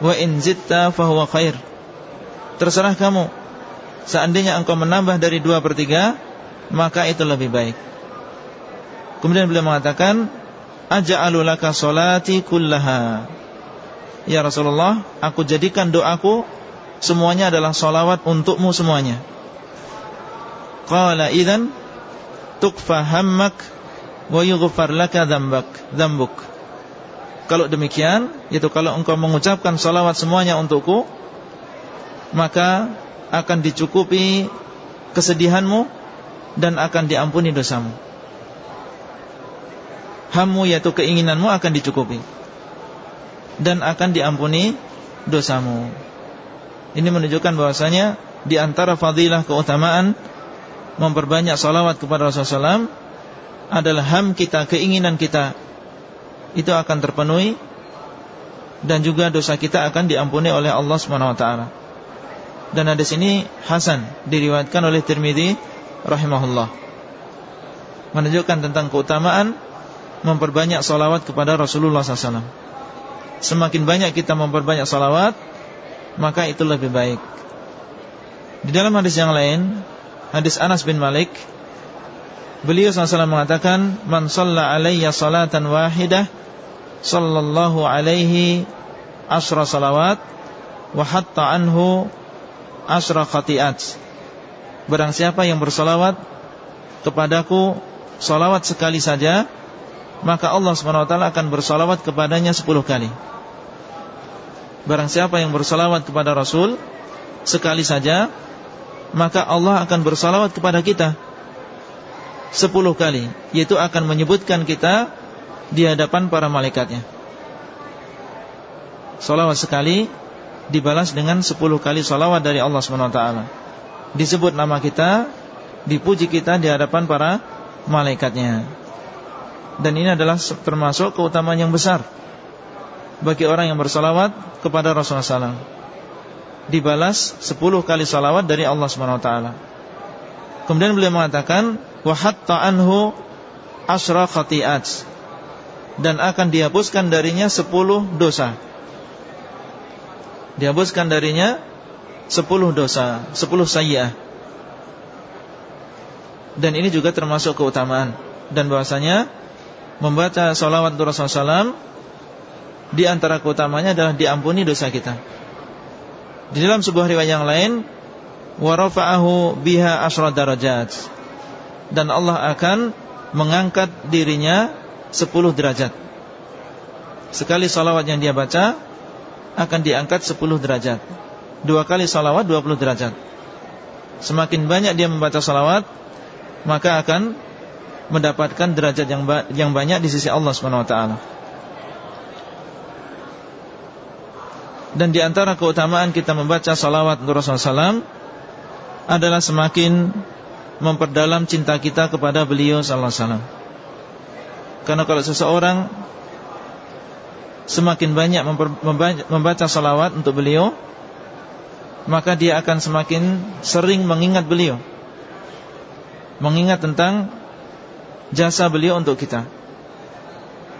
wa in zitta fahuwa khair. Terserah kamu. Seandainya engkau menambah dari dua per tiga, maka itu lebih baik. Kemudian beliau mengatakan, Aja'alu laka solati kullaha. Ya Rasulullah, aku jadikan doaku semuanya adalah solawat untukmu semuanya. qala idzan tukfa hammak wa yughfar laka dzambak dzambuk kalau demikian yaitu kalau engkau mengucapkan salawat semuanya untukku maka akan dicukupi kesedihanmu dan akan diampuni dosamu. Hammu yaitu keinginanmu akan dicukupi dan akan diampuni dosamu. Ini menunjukkan bahwasanya di antara fadilah keutamaan memperbanyak salawat kepada Rasulullah SAW adalah ham kita, keinginan kita itu akan terpenuhi dan juga dosa kita akan diampuni oleh Allah SWT. Dan hadis ini hasan diriwayatkan oleh Tirmizi rahimahullah. Menunjukkan tentang keutamaan memperbanyak salawat kepada Rasulullah SAW. Semakin banyak kita memperbanyak salawat, maka itu lebih baik. Di dalam hadis yang lain, hadis Anas bin Malik Beliau SAW mengatakan Man salla alaiya salatan wahidah Sallallahu alaihi Asra salawat Wa hatta anhu Asra khati'at. Barang siapa yang bersalawat Kepadaku Salawat sekali saja Maka Allah SWT akan bersalawat kepadanya sepuluh kali. Barang siapa yang bersalawat kepada Rasul Sekali saja Maka Allah akan bersalawat kepada kita sepuluh kali Yaitu akan menyebutkan kita Di hadapan para malaikatnya. Salawat sekali Dibalas dengan sepuluh kali salawat dari Allah SWT Disebut nama kita Dipuji kita di hadapan para malaikatnya. Dan ini adalah termasuk keutamaan yang besar Bagi orang yang bersalawat kepada Rasulullah SAW Dibalas sepuluh kali salawat dari Allah SWT Kemudian beliau mengatakan wa hatta anhu asra khati'at dan akan dihapuskan darinya sepuluh dosa. Dihapuskan darinya sepuluh dosa, sepuluh sayyi'ah. Dan ini juga termasuk keutamaan dan bahwasanya membaca salawat Rasulullah SAW di antara keutamanya adalah diampuni dosa kita. Di dalam sebuah riwayat yang lain wa rafa'ahu biha asra darajat dan Allah akan mengangkat dirinya 10 derajat. Sekali salawat yang dia baca akan diangkat 10 derajat. Dua kali salawat 20 derajat. Semakin banyak dia membaca salawat maka akan mendapatkan derajat yang yang banyak di sisi Allah Subhanahu wa taala. Dan di antara keutamaan kita membaca salawat Rasulullah SAW adalah semakin memperdalam cinta kita kepada beliau sallallahu alaihi wasallam. Karena kalau seseorang semakin banyak membaca salawat untuk beliau, maka dia akan semakin sering mengingat beliau. Mengingat tentang jasa beliau untuk kita.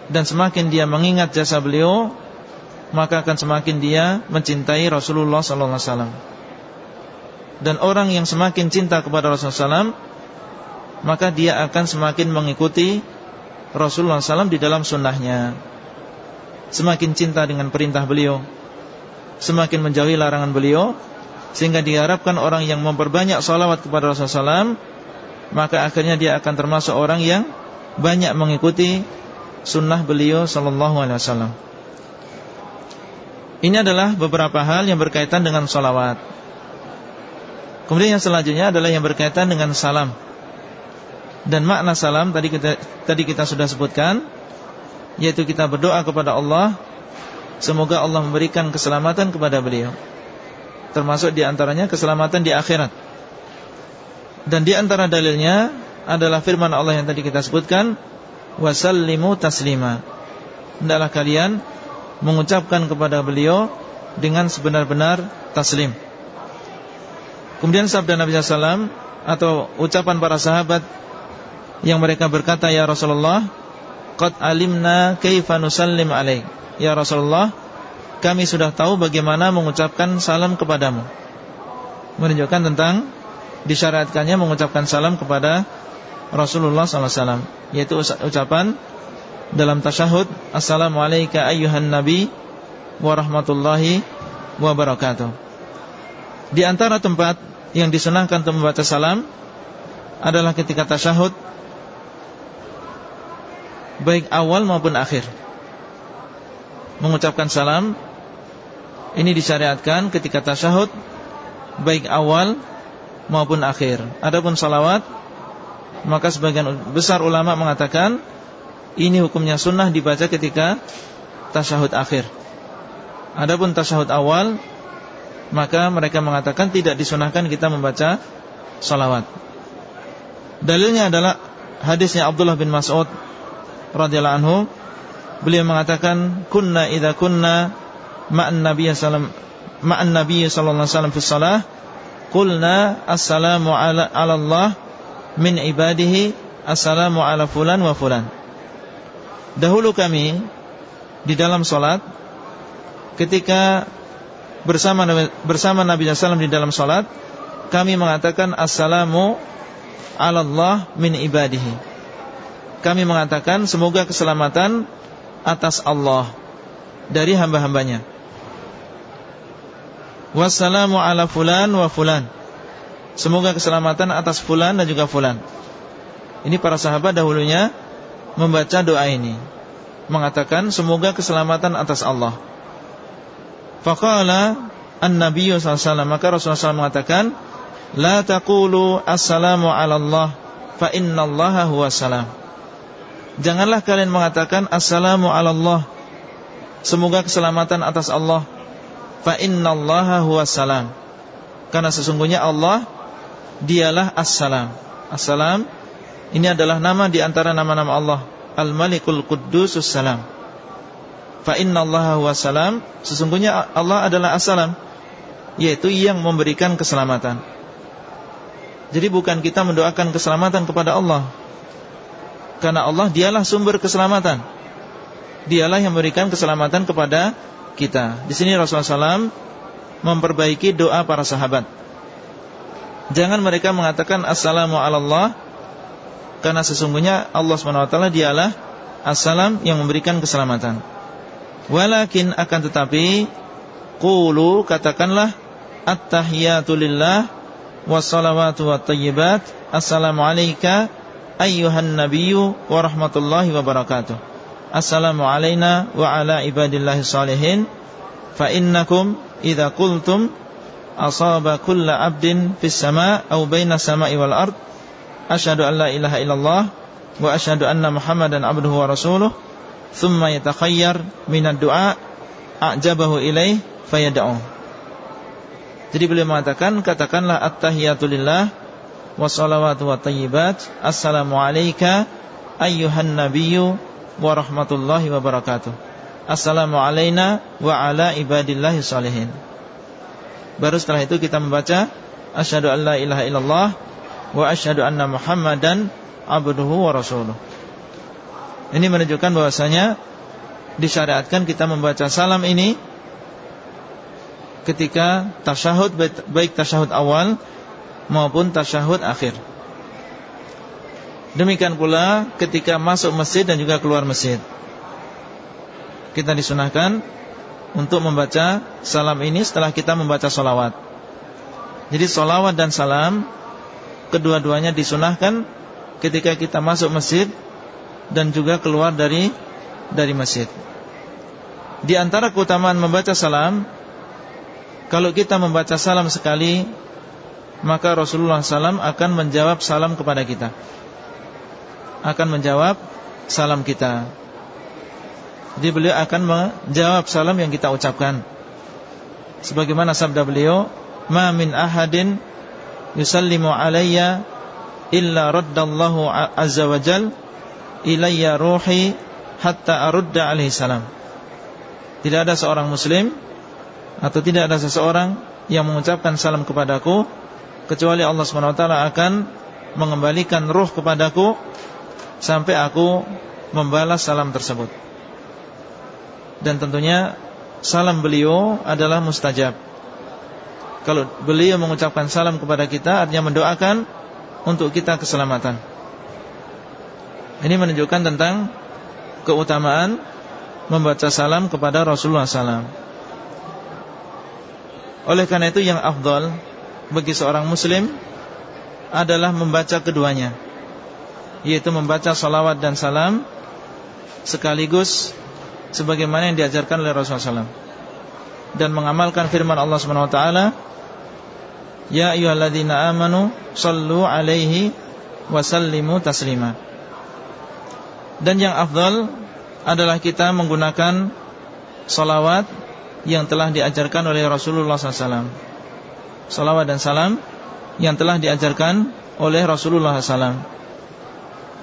Dan semakin dia mengingat jasa beliau, maka akan semakin dia mencintai Rasulullah sallallahu alaihi wasallam dan orang yang semakin cinta kepada Rasulullah SAW maka dia akan semakin mengikuti Rasulullah SAW di dalam sunnahnya semakin cinta dengan perintah beliau semakin menjauhi larangan beliau sehingga diharapkan orang yang memperbanyak salawat kepada Rasulullah SAW maka akhirnya dia akan termasuk orang yang banyak mengikuti sunnah beliau Sallallahu Alaihi Wasallam. Ini adalah beberapa hal yang berkaitan dengan salawat. Kemudian yang selanjutnya adalah yang berkaitan dengan salam. Dan makna salam tadi kita tadi kita sudah sebutkan yaitu kita berdoa kepada Allah semoga Allah memberikan keselamatan kepada beliau. Termasuk di antaranya keselamatan di akhirat. Dan di antara dalilnya adalah firman Allah yang tadi kita sebutkan wasallimu taslima. Hendaklah kalian mengucapkan kepada beliau dengan sebenar-benar taslim. Kemudian sabda Nabi SAW Atau ucapan para sahabat Yang mereka berkata Ya Rasulullah Qad alimna kaifa nusallim Ya Rasulullah Kami sudah tahu bagaimana mengucapkan salam kepadamu. Menunjukkan tentang Disyariatkannya mengucapkan salam kepada Rasulullah SAW Yaitu ucapan Dalam tasyahud Assalamualaikum ayyuhan nabi Warahmatullahi wabarakatuh di antara tempat yang disunahkan untuk membaca salam adalah ketika tasyahud baik awal maupun akhir. Mengucapkan salam ini disyariatkan ketika tasyahud baik awal maupun akhir. Adapun salawat maka sebagian besar ulama mengatakan ini hukumnya sunnah dibaca ketika tasyahud akhir. Adapun tasyahud awal maka mereka mengatakan tidak disunahkan kita membaca salawat. Dalilnya adalah hadisnya Abdullah bin Mas'ud radhiyallahu anhu beliau mengatakan kunna idza kunna ma'an nabiy sallam ma'an nabiy sallallahu alaihi wasallam fi shalah qulna assalamu ala, ala Allah min ibadihi assalamu ala fulan wa fulan dahulu kami di dalam salat ketika bersama bersama Nabi sallallahu di dalam salat kami mengatakan assalamu ala min ibadihi kami mengatakan semoga keselamatan atas Allah dari hamba-hambanya. Wassalamu ala fulan wa fulan. Semoga keselamatan atas fulan dan juga fulan. Ini para sahabat dahulunya membaca doa ini. Mengatakan semoga keselamatan atas Allah. Faqala an-nabiyyu sallallahu maka Rasulullah SAW mengatakan la taqulu assalamu ala Allah fa inna Allah huwa salam. Janganlah kalian mengatakan Assalamu ala Allah Semoga keselamatan atas Allah Fa inna allaha huwa salam. Karena sesungguhnya Allah Dialah as-salam. As-salam Ini adalah nama di antara nama-nama Allah Al-Malikul Quddusus Salam Fa inna allaha huwa salam. Sesungguhnya Allah adalah as-salam. Yaitu yang memberikan keselamatan. Jadi bukan kita mendoakan keselamatan kepada Allah. Karena Allah dialah sumber keselamatan. Dialah yang memberikan keselamatan kepada kita. Di sini Rasulullah SAW Memperbaiki doa para sahabat. Jangan mereka mengatakan Assalamu Allah Karena sesungguhnya Allah SWT dialah Assalam yang memberikan keselamatan Walakin akan tetapi Qulu katakanlah At-tahiyatu lillah Wassalawatu wa tayyibat. Assalamualaikum ayyuhan nabiyyu wa rahmatullahi wa wa ala ibadillahi salihin. Fa innakum idza qultum asaba kulla abdin fis sama' aw baina sama'i wal ard. Asyhadu an la ilaha illallah wa asyhadu anna muhammadan abduhu wa rasuluh thumma yatakhayyar minad du'a a'jabahu ilaih fayad'u. Jadi beliau mengatakan katakanlah at-tahiyatu lillah wassalawatu wa tayyibat Assalamu alayka ayyuhan nabiyyu wa rahmatullahi wa barakatuh. Assalamu wa ala ibadillahi salihin. Baru setelah itu kita membaca Asyhadu an la ilaha illallah Wa asyhadu anna muhammadan Abduhu wa rasuluh Ini menunjukkan bahwasanya Disyariatkan kita membaca salam ini Ketika tasyahud Baik tasyahud awal maupun tasyahud akhir. Demikian pula ketika masuk masjid dan juga keluar masjid. Kita disunahkan untuk membaca salam ini setelah kita membaca solawat. Jadi solawat dan salam kedua-duanya disunahkan ketika kita masuk masjid dan juga keluar dari dari masjid. Di antara keutamaan membaca salam, kalau kita membaca salam sekali maka Rasulullah SAW akan menjawab salam kepada kita. Akan menjawab salam kita. Jadi beliau akan menjawab salam yang kita ucapkan. Sebagaimana sabda beliau ma min ahadin yusallimu alayya illa raddallahu azza wa jal ilayya ruhi hatta arudda alaihi salam tidak ada seorang muslim atau tidak ada seseorang yang mengucapkan salam kepadaku kecuali Allah SWT akan mengembalikan ruh kepadaku sampai aku membalas salam tersebut. Dan tentunya salam beliau adalah mustajab. Kalau beliau mengucapkan salam kepada kita artinya mendoakan untuk kita keselamatan. Ini menunjukkan tentang keutamaan membaca salam kepada Rasulullah SAW. Oleh karena itu yang afdal bagi seorang muslim adalah membaca keduanya Yaitu membaca salawat dan salam Sekaligus Sebagaimana yang diajarkan oleh Rasulullah SAW Dan mengamalkan firman Allah SWT Ya ayuhalladzina amanu Sallu alaihi Wasallimu taslima Dan yang afdal Adalah kita menggunakan Salawat Yang telah diajarkan oleh Rasulullah SAW Salawat dan salam yang telah diajarkan oleh Rasulullah SAW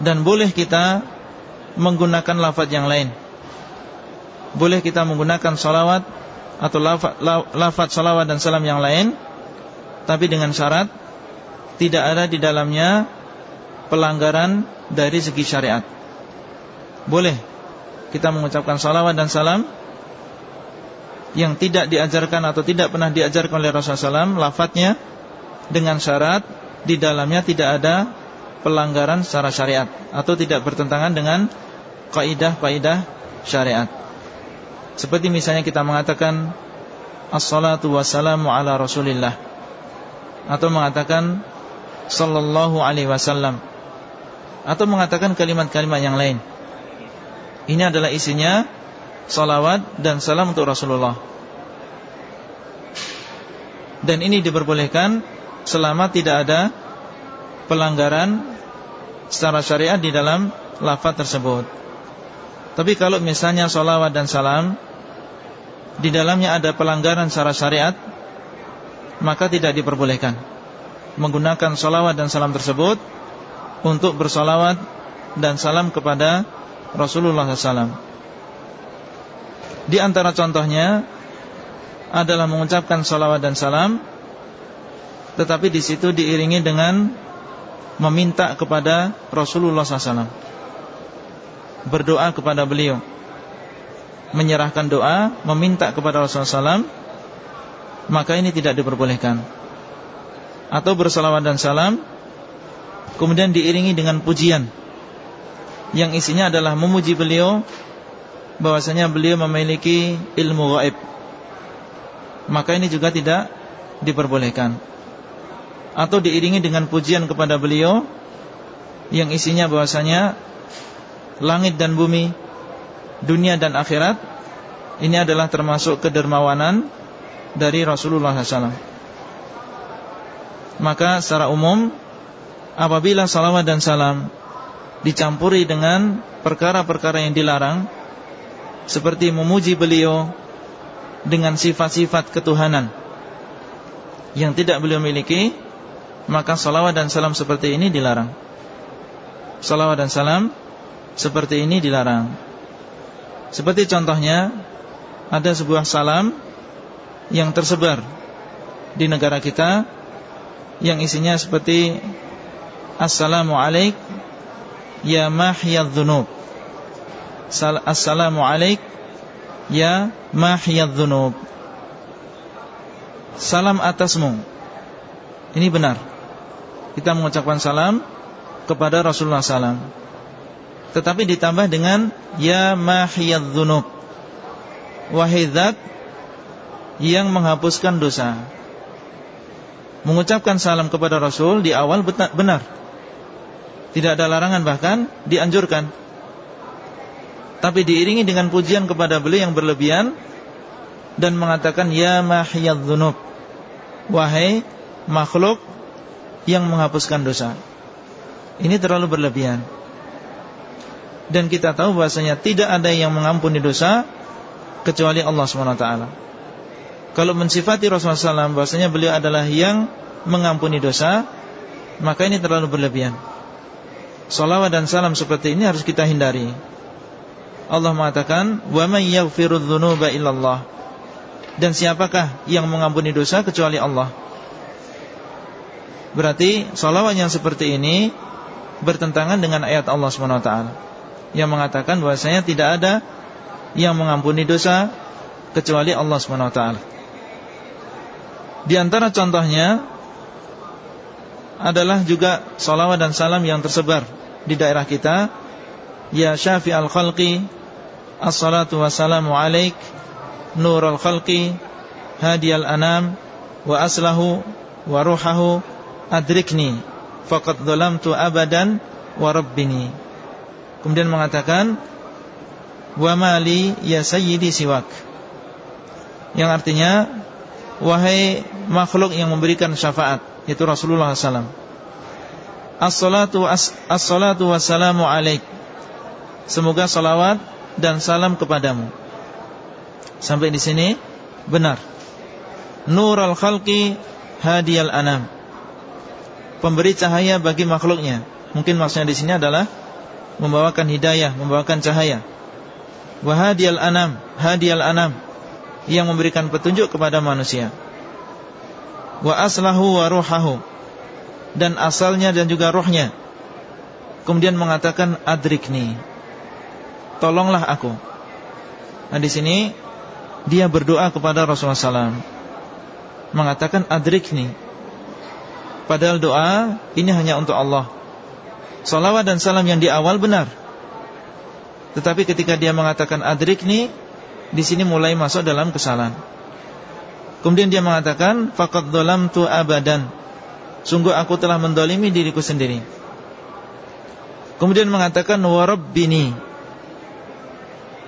dan boleh kita menggunakan lafaz yang lain. Boleh kita menggunakan salawat atau lafaz salawat dan salam yang lain tapi dengan syarat tidak ada di dalamnya pelanggaran dari segi syariat boleh kita mengucapkan salawat dan salam yang tidak diajarkan atau tidak pernah diajarkan oleh Rasulullah SAW lafadznya dengan syarat di dalamnya tidak ada pelanggaran secara syariat atau tidak bertentangan dengan kaidah-kaidah syariat. Seperti misalnya kita mengatakan assalatu wassalamu ala Rasulillah atau mengatakan sallallahu alaihi wasallam atau mengatakan kalimat-kalimat yang lain. Ini adalah isinya salawat dan salam untuk Rasulullah. Dan ini diperbolehkan selama tidak ada pelanggaran secara syariat di dalam lafaz tersebut. Tapi kalau misalnya salawat dan salam di dalamnya ada pelanggaran secara syariat, maka tidak diperbolehkan menggunakan salawat dan salam tersebut untuk bersalawat dan salam kepada Rasulullah SAW. Di antara contohnya adalah mengucapkan salawat dan salam tetapi di situ diiringi dengan meminta kepada Rasulullah SAW, berdoa kepada beliau, menyerahkan doa, meminta kepada Rasulullah SAW, maka ini tidak diperbolehkan. Atau bersalawat dan salam, kemudian diiringi dengan pujian, yang isinya adalah memuji beliau, bahwasanya beliau memiliki ilmu gaib. Maka ini juga tidak diperbolehkan atau diiringi dengan pujian kepada beliau yang isinya bahwasanya langit dan bumi, dunia dan akhirat ini adalah termasuk kedermawanan dari Rasulullah SAW. Maka secara umum apabila salawat dan salam dicampuri dengan perkara-perkara yang dilarang seperti memuji beliau dengan sifat-sifat ketuhanan yang tidak beliau miliki maka salawat dan salam seperti ini dilarang. Salawat dan salam seperti ini dilarang. Seperti contohnya ada sebuah salam yang tersebar di negara kita yang isinya seperti Assalamu alaik ya mahyadz dzunub. Assalamu alaik ya mahyadz dzunub. Salam atasmu. Ini benar kita mengucapkan salam kepada Rasulullah SAW. Tetapi ditambah dengan Ya mahiyad dhunub Wahai yang menghapuskan dosa Mengucapkan salam kepada Rasul di awal benar Tidak ada larangan bahkan dianjurkan Tapi diiringi dengan pujian kepada beliau yang berlebihan Dan mengatakan Ya mahiyad dhunub Wahai makhluk yang menghapuskan dosa. Ini terlalu berlebihan. Dan kita tahu bahasanya tidak ada yang mengampuni dosa kecuali Allah SWT. Kalau mensifati Rasulullah SAW bahasanya beliau adalah yang mengampuni dosa, maka ini terlalu berlebihan. Salawat dan salam seperti ini harus kita hindari. Allah mengatakan, "Wa yaghfiru dzunuba illallah." Dan siapakah yang mengampuni dosa kecuali Allah? Berarti salawat yang seperti ini bertentangan dengan ayat Allah SWT yang mengatakan bahwasanya tidak ada yang mengampuni dosa kecuali Allah SWT. Di antara contohnya adalah juga salawat dan salam yang tersebar di daerah kita. Ya syafi al-khalqi As-salatu wassalamu alaik Nurul khalqi Hadi al-anam Wa aslahu Wa ruhahu adrikni faqad dzalamtu abadan wa rabbini. Kemudian mengatakan wa mali ya sayyidi siwak. Yang artinya wahai makhluk yang memberikan syafaat yaitu Rasulullah SAW. As-salatu as-salatu wassalamu alaik. Semoga salawat dan salam kepadamu. Sampai di sini benar. Nur al-khalqi hadiyal anam pemberi cahaya bagi makhluknya. Mungkin maksudnya di sini adalah membawakan hidayah, membawakan cahaya. Wahadial anam, hadial anam yang memberikan petunjuk kepada manusia. Wa aslahu wa ruhahu dan asalnya dan juga rohnya. Kemudian mengatakan adrikni. Tolonglah aku. Nah di sini dia berdoa kepada Rasulullah SAW mengatakan adrikni Padahal doa ini hanya untuk Allah Salawat dan salam yang di awal benar Tetapi ketika dia mengatakan adrikni di sini mulai masuk dalam kesalahan Kemudian dia mengatakan Fakat dolam tu abadan Sungguh aku telah mendolimi diriku sendiri Kemudian mengatakan Warabbini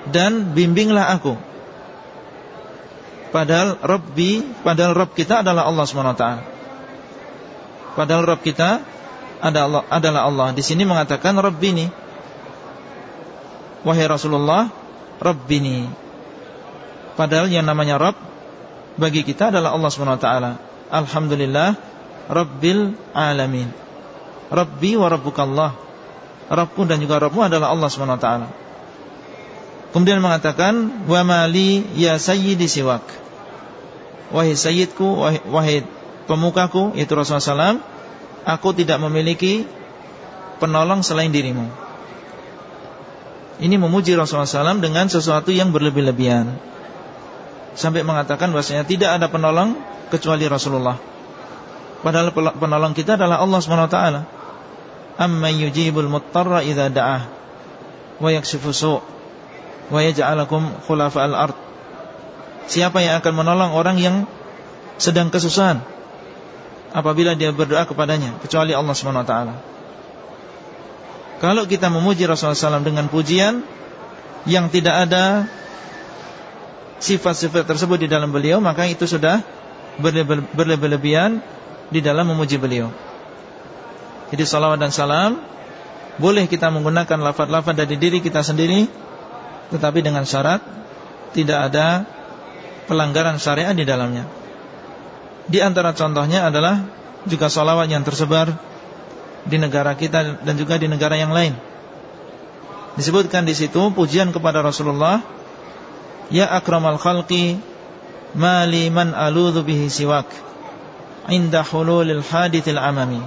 Dan bimbinglah aku Padahal Rabbi Padahal Rabb kita adalah Allah SWT Padahal Rabb kita adalah Allah. Di sini mengatakan Rabbini. Wahai Rasulullah, Rabbini. Padahal yang namanya Rabb bagi kita adalah Allah SWT. Alhamdulillah Rabbil Alamin. Rabbi wa Rabbukallah. Rabbku dan juga Rabbmu adalah Allah SWT. Kemudian mengatakan wa mali ya sayyidi siwak. Wahai sayyidku, wahai, wahai pemukaku yaitu Rasulullah SAW Aku tidak memiliki penolong selain dirimu Ini memuji Rasulullah SAW dengan sesuatu yang berlebih-lebihan Sampai mengatakan bahasanya tidak ada penolong kecuali Rasulullah Padahal penolong kita adalah Allah SWT Amma yujibul muttarra idha da'ah. Wa yaksifu su' Wa yaja'alakum khulafa'al ard Siapa yang akan menolong orang yang sedang kesusahan? Apabila dia berdoa kepadanya kecuali Allah Swt. Kalau kita memuji Rasulullah SAW dengan pujian yang tidak ada sifat-sifat tersebut di dalam beliau, maka itu sudah berlebih-lebihan di dalam memuji beliau. Jadi salawat dan salam boleh kita menggunakan lafaz-lafaz dari diri kita sendiri, tetapi dengan syarat tidak ada pelanggaran syariat di dalamnya. Di antara contohnya adalah juga salawat yang tersebar di negara kita dan juga di negara yang lain. Disebutkan di situ pujian kepada Rasulullah, Ya akramal khalqi mali man aludhu bihi siwak inda hululil hadithil amami.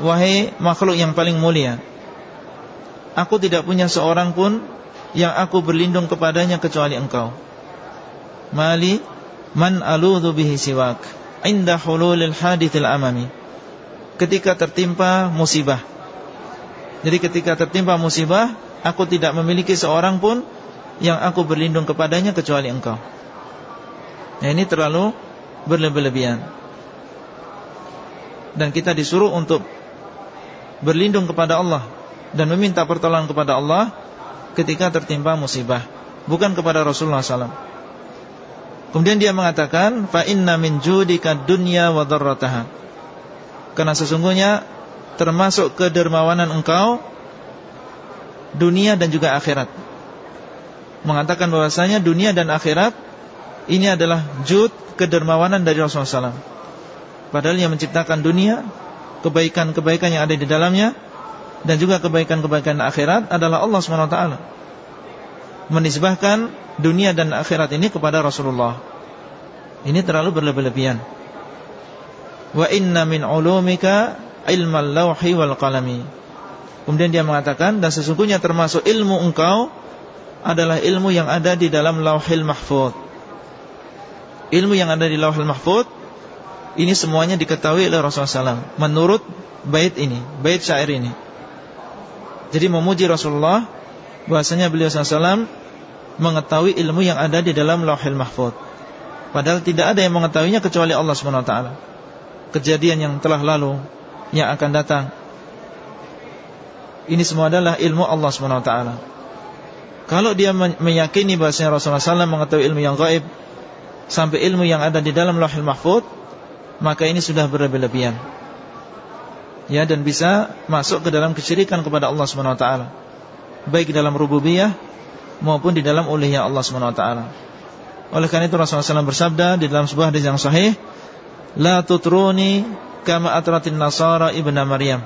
Wahai makhluk yang paling mulia, aku tidak punya seorang pun yang aku berlindung kepadanya kecuali engkau. Mali man aludhu bihi siwak inda hululil hadithil amami ketika tertimpa musibah jadi ketika tertimpa musibah aku tidak memiliki seorang pun yang aku berlindung kepadanya kecuali engkau nah ini terlalu berlebih-lebihan dan kita disuruh untuk berlindung kepada Allah dan meminta pertolongan kepada Allah ketika tertimpa musibah bukan kepada Rasulullah SAW Kemudian dia mengatakan fa inna min judika dunya wa dharrataha. Karena sesungguhnya termasuk kedermawanan engkau dunia dan juga akhirat. Mengatakan bahwasanya dunia dan akhirat ini adalah jud kedermawanan dari Rasulullah SAW. Padahal yang menciptakan dunia, kebaikan-kebaikan yang ada di dalamnya dan juga kebaikan-kebaikan akhirat adalah Allah SWT. Menisbahkan dunia dan akhirat ini kepada Rasulullah. Ini terlalu berlebih-lebihan. Wa inna min ulumika ilmal lawhi wal qalami. Kemudian dia mengatakan dan sesungguhnya termasuk ilmu engkau adalah ilmu yang ada di dalam Lauhil Mahfuz. Ilmu yang ada di Lauhil Mahfuz ini semuanya diketahui oleh Rasulullah SAW menurut bait ini, bait syair ini. Jadi memuji Rasulullah bahasanya beliau SAW mengetahui ilmu yang ada di dalam Lauhil Mahfuz. Padahal tidak ada yang mengetahuinya kecuali Allah SWT. Kejadian yang telah lalu, yang akan datang. Ini semua adalah ilmu Allah SWT Kalau dia meyakini bahasanya Rasulullah SAW mengetahui ilmu yang gaib Sampai ilmu yang ada di dalam lahil mahfud Maka ini sudah berlebih-lebihan Ya dan bisa masuk ke dalam kesyirikan kepada Allah SWT Baik dalam rububiyah Maupun di dalam ulihnya Allah SWT Oleh karena itu Rasulullah SAW bersabda Di dalam sebuah hadis yang sahih La tutruni kama atratin nasara ibna Maryam.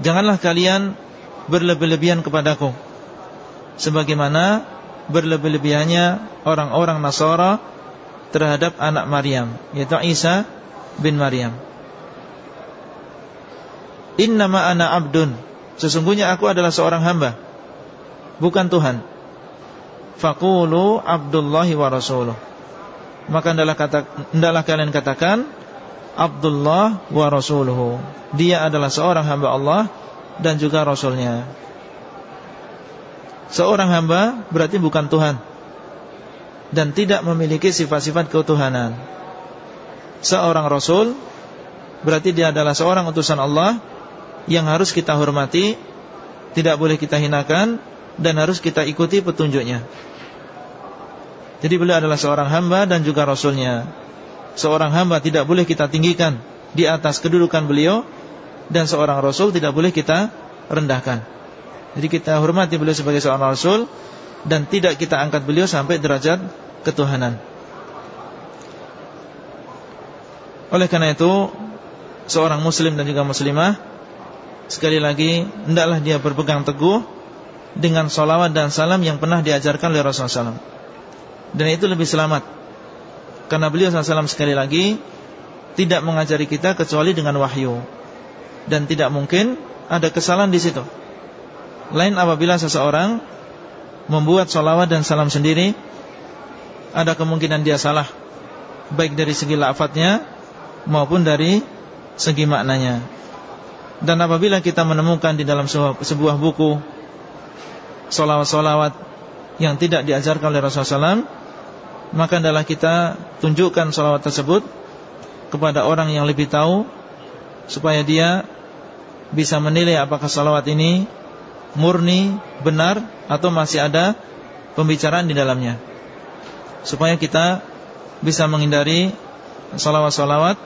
Janganlah kalian berlebih-lebihan kepadaku Sebagaimana berlebih-lebihannya orang-orang Nasara terhadap anak Maryam Yaitu Isa bin Maryam. Innama ana abdun. Sesungguhnya aku adalah seorang hamba Bukan Tuhan. Fakulu abdullahi wa rasuluh. Maka hendaklah, kata, hendaklah kalian katakan Abdullah wa rasuluhu. Dia adalah seorang hamba Allah Dan juga Rasulnya. Seorang hamba berarti bukan Tuhan Dan tidak memiliki sifat-sifat keutuhanan. Seorang Rasul Berarti dia adalah seorang utusan Allah Yang harus kita hormati Tidak boleh kita hinakan Dan harus kita ikuti petunjuknya. Jadi beliau adalah seorang hamba dan juga Rasulnya. Seorang hamba tidak boleh kita tinggikan di atas kedudukan beliau dan seorang rasul tidak boleh kita rendahkan. Jadi kita hormati beliau sebagai seorang rasul dan tidak kita angkat beliau sampai derajat ketuhanan. Oleh karena itu seorang muslim dan juga muslimah sekali lagi hendaklah dia berpegang teguh dengan salawat dan salam yang pernah diajarkan oleh Rasulullah SAW. Dan itu lebih selamat karena beliau SAW sekali lagi Tidak mengajari kita kecuali dengan wahyu Dan tidak mungkin Ada kesalahan di situ Lain apabila seseorang Membuat salawat dan salam sendiri Ada kemungkinan dia salah. Baik dari segi lafadznya Maupun dari segi maknanya. Dan apabila kita menemukan Di dalam sebuah buku Salawat-salawat Yang tidak diajarkan oleh Rasulullah SAW maka adalah kita tunjukkan salawat tersebut kepada orang yang lebih tahu supaya dia bisa menilai apakah salawat ini murni, benar atau masih ada pembicaraan di dalamnya. Supaya kita bisa menghindari salawat-salawat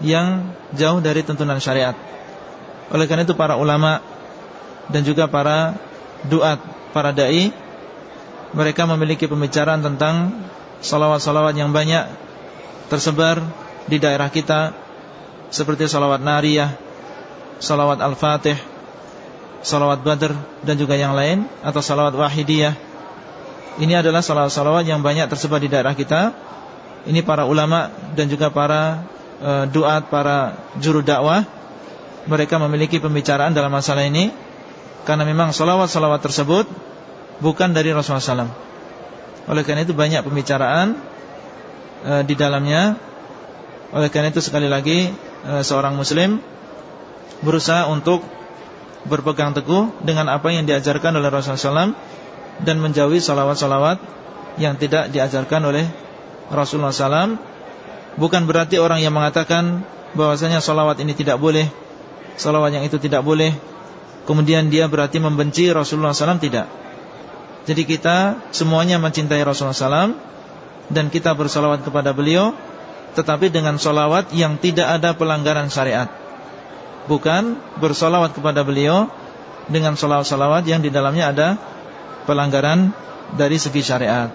yang jauh dari tuntunan syariat. Oleh karena itu para ulama dan juga para duat, para dai mereka memiliki pembicaraan tentang salawat-salawat yang banyak tersebar di daerah kita seperti salawat nariyah, salawat al-fatih, salawat badr dan juga yang lain atau salawat wahidiyah. Ini adalah salawat-salawat yang banyak tersebar di daerah kita. Ini para ulama dan juga para e, duat, para juru dakwah mereka memiliki pembicaraan dalam masalah ini karena memang salawat-salawat tersebut bukan dari Rasulullah SAW. Oleh karena itu banyak pembicaraan e, di dalamnya. Oleh karena itu sekali lagi e, seorang muslim berusaha untuk berpegang teguh dengan apa yang diajarkan oleh Rasulullah SAW dan menjauhi salawat-salawat yang tidak diajarkan oleh Rasulullah SAW. Bukan berarti orang yang mengatakan bahwasanya salawat ini tidak boleh, salawat yang itu tidak boleh, kemudian dia berarti membenci Rasulullah SAW tidak. Jadi kita semuanya mencintai Rasulullah SAW Dan kita bersolawat kepada beliau Tetapi dengan solawat yang tidak ada pelanggaran syariat Bukan bersolawat kepada beliau Dengan solawat-solawat yang di dalamnya ada Pelanggaran dari segi syariat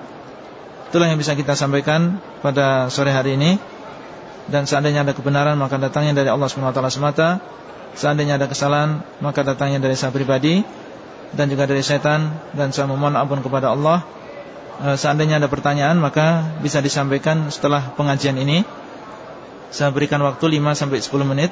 Itulah yang bisa kita sampaikan pada sore hari ini Dan seandainya ada kebenaran maka datangnya dari Allah SWT semata Seandainya ada kesalahan maka datangnya dari saya pribadi dan juga dari setan dan saya memohon ampun kepada Allah. E, seandainya ada pertanyaan maka bisa disampaikan setelah pengajian ini. Saya berikan waktu 5 sampai 10 menit.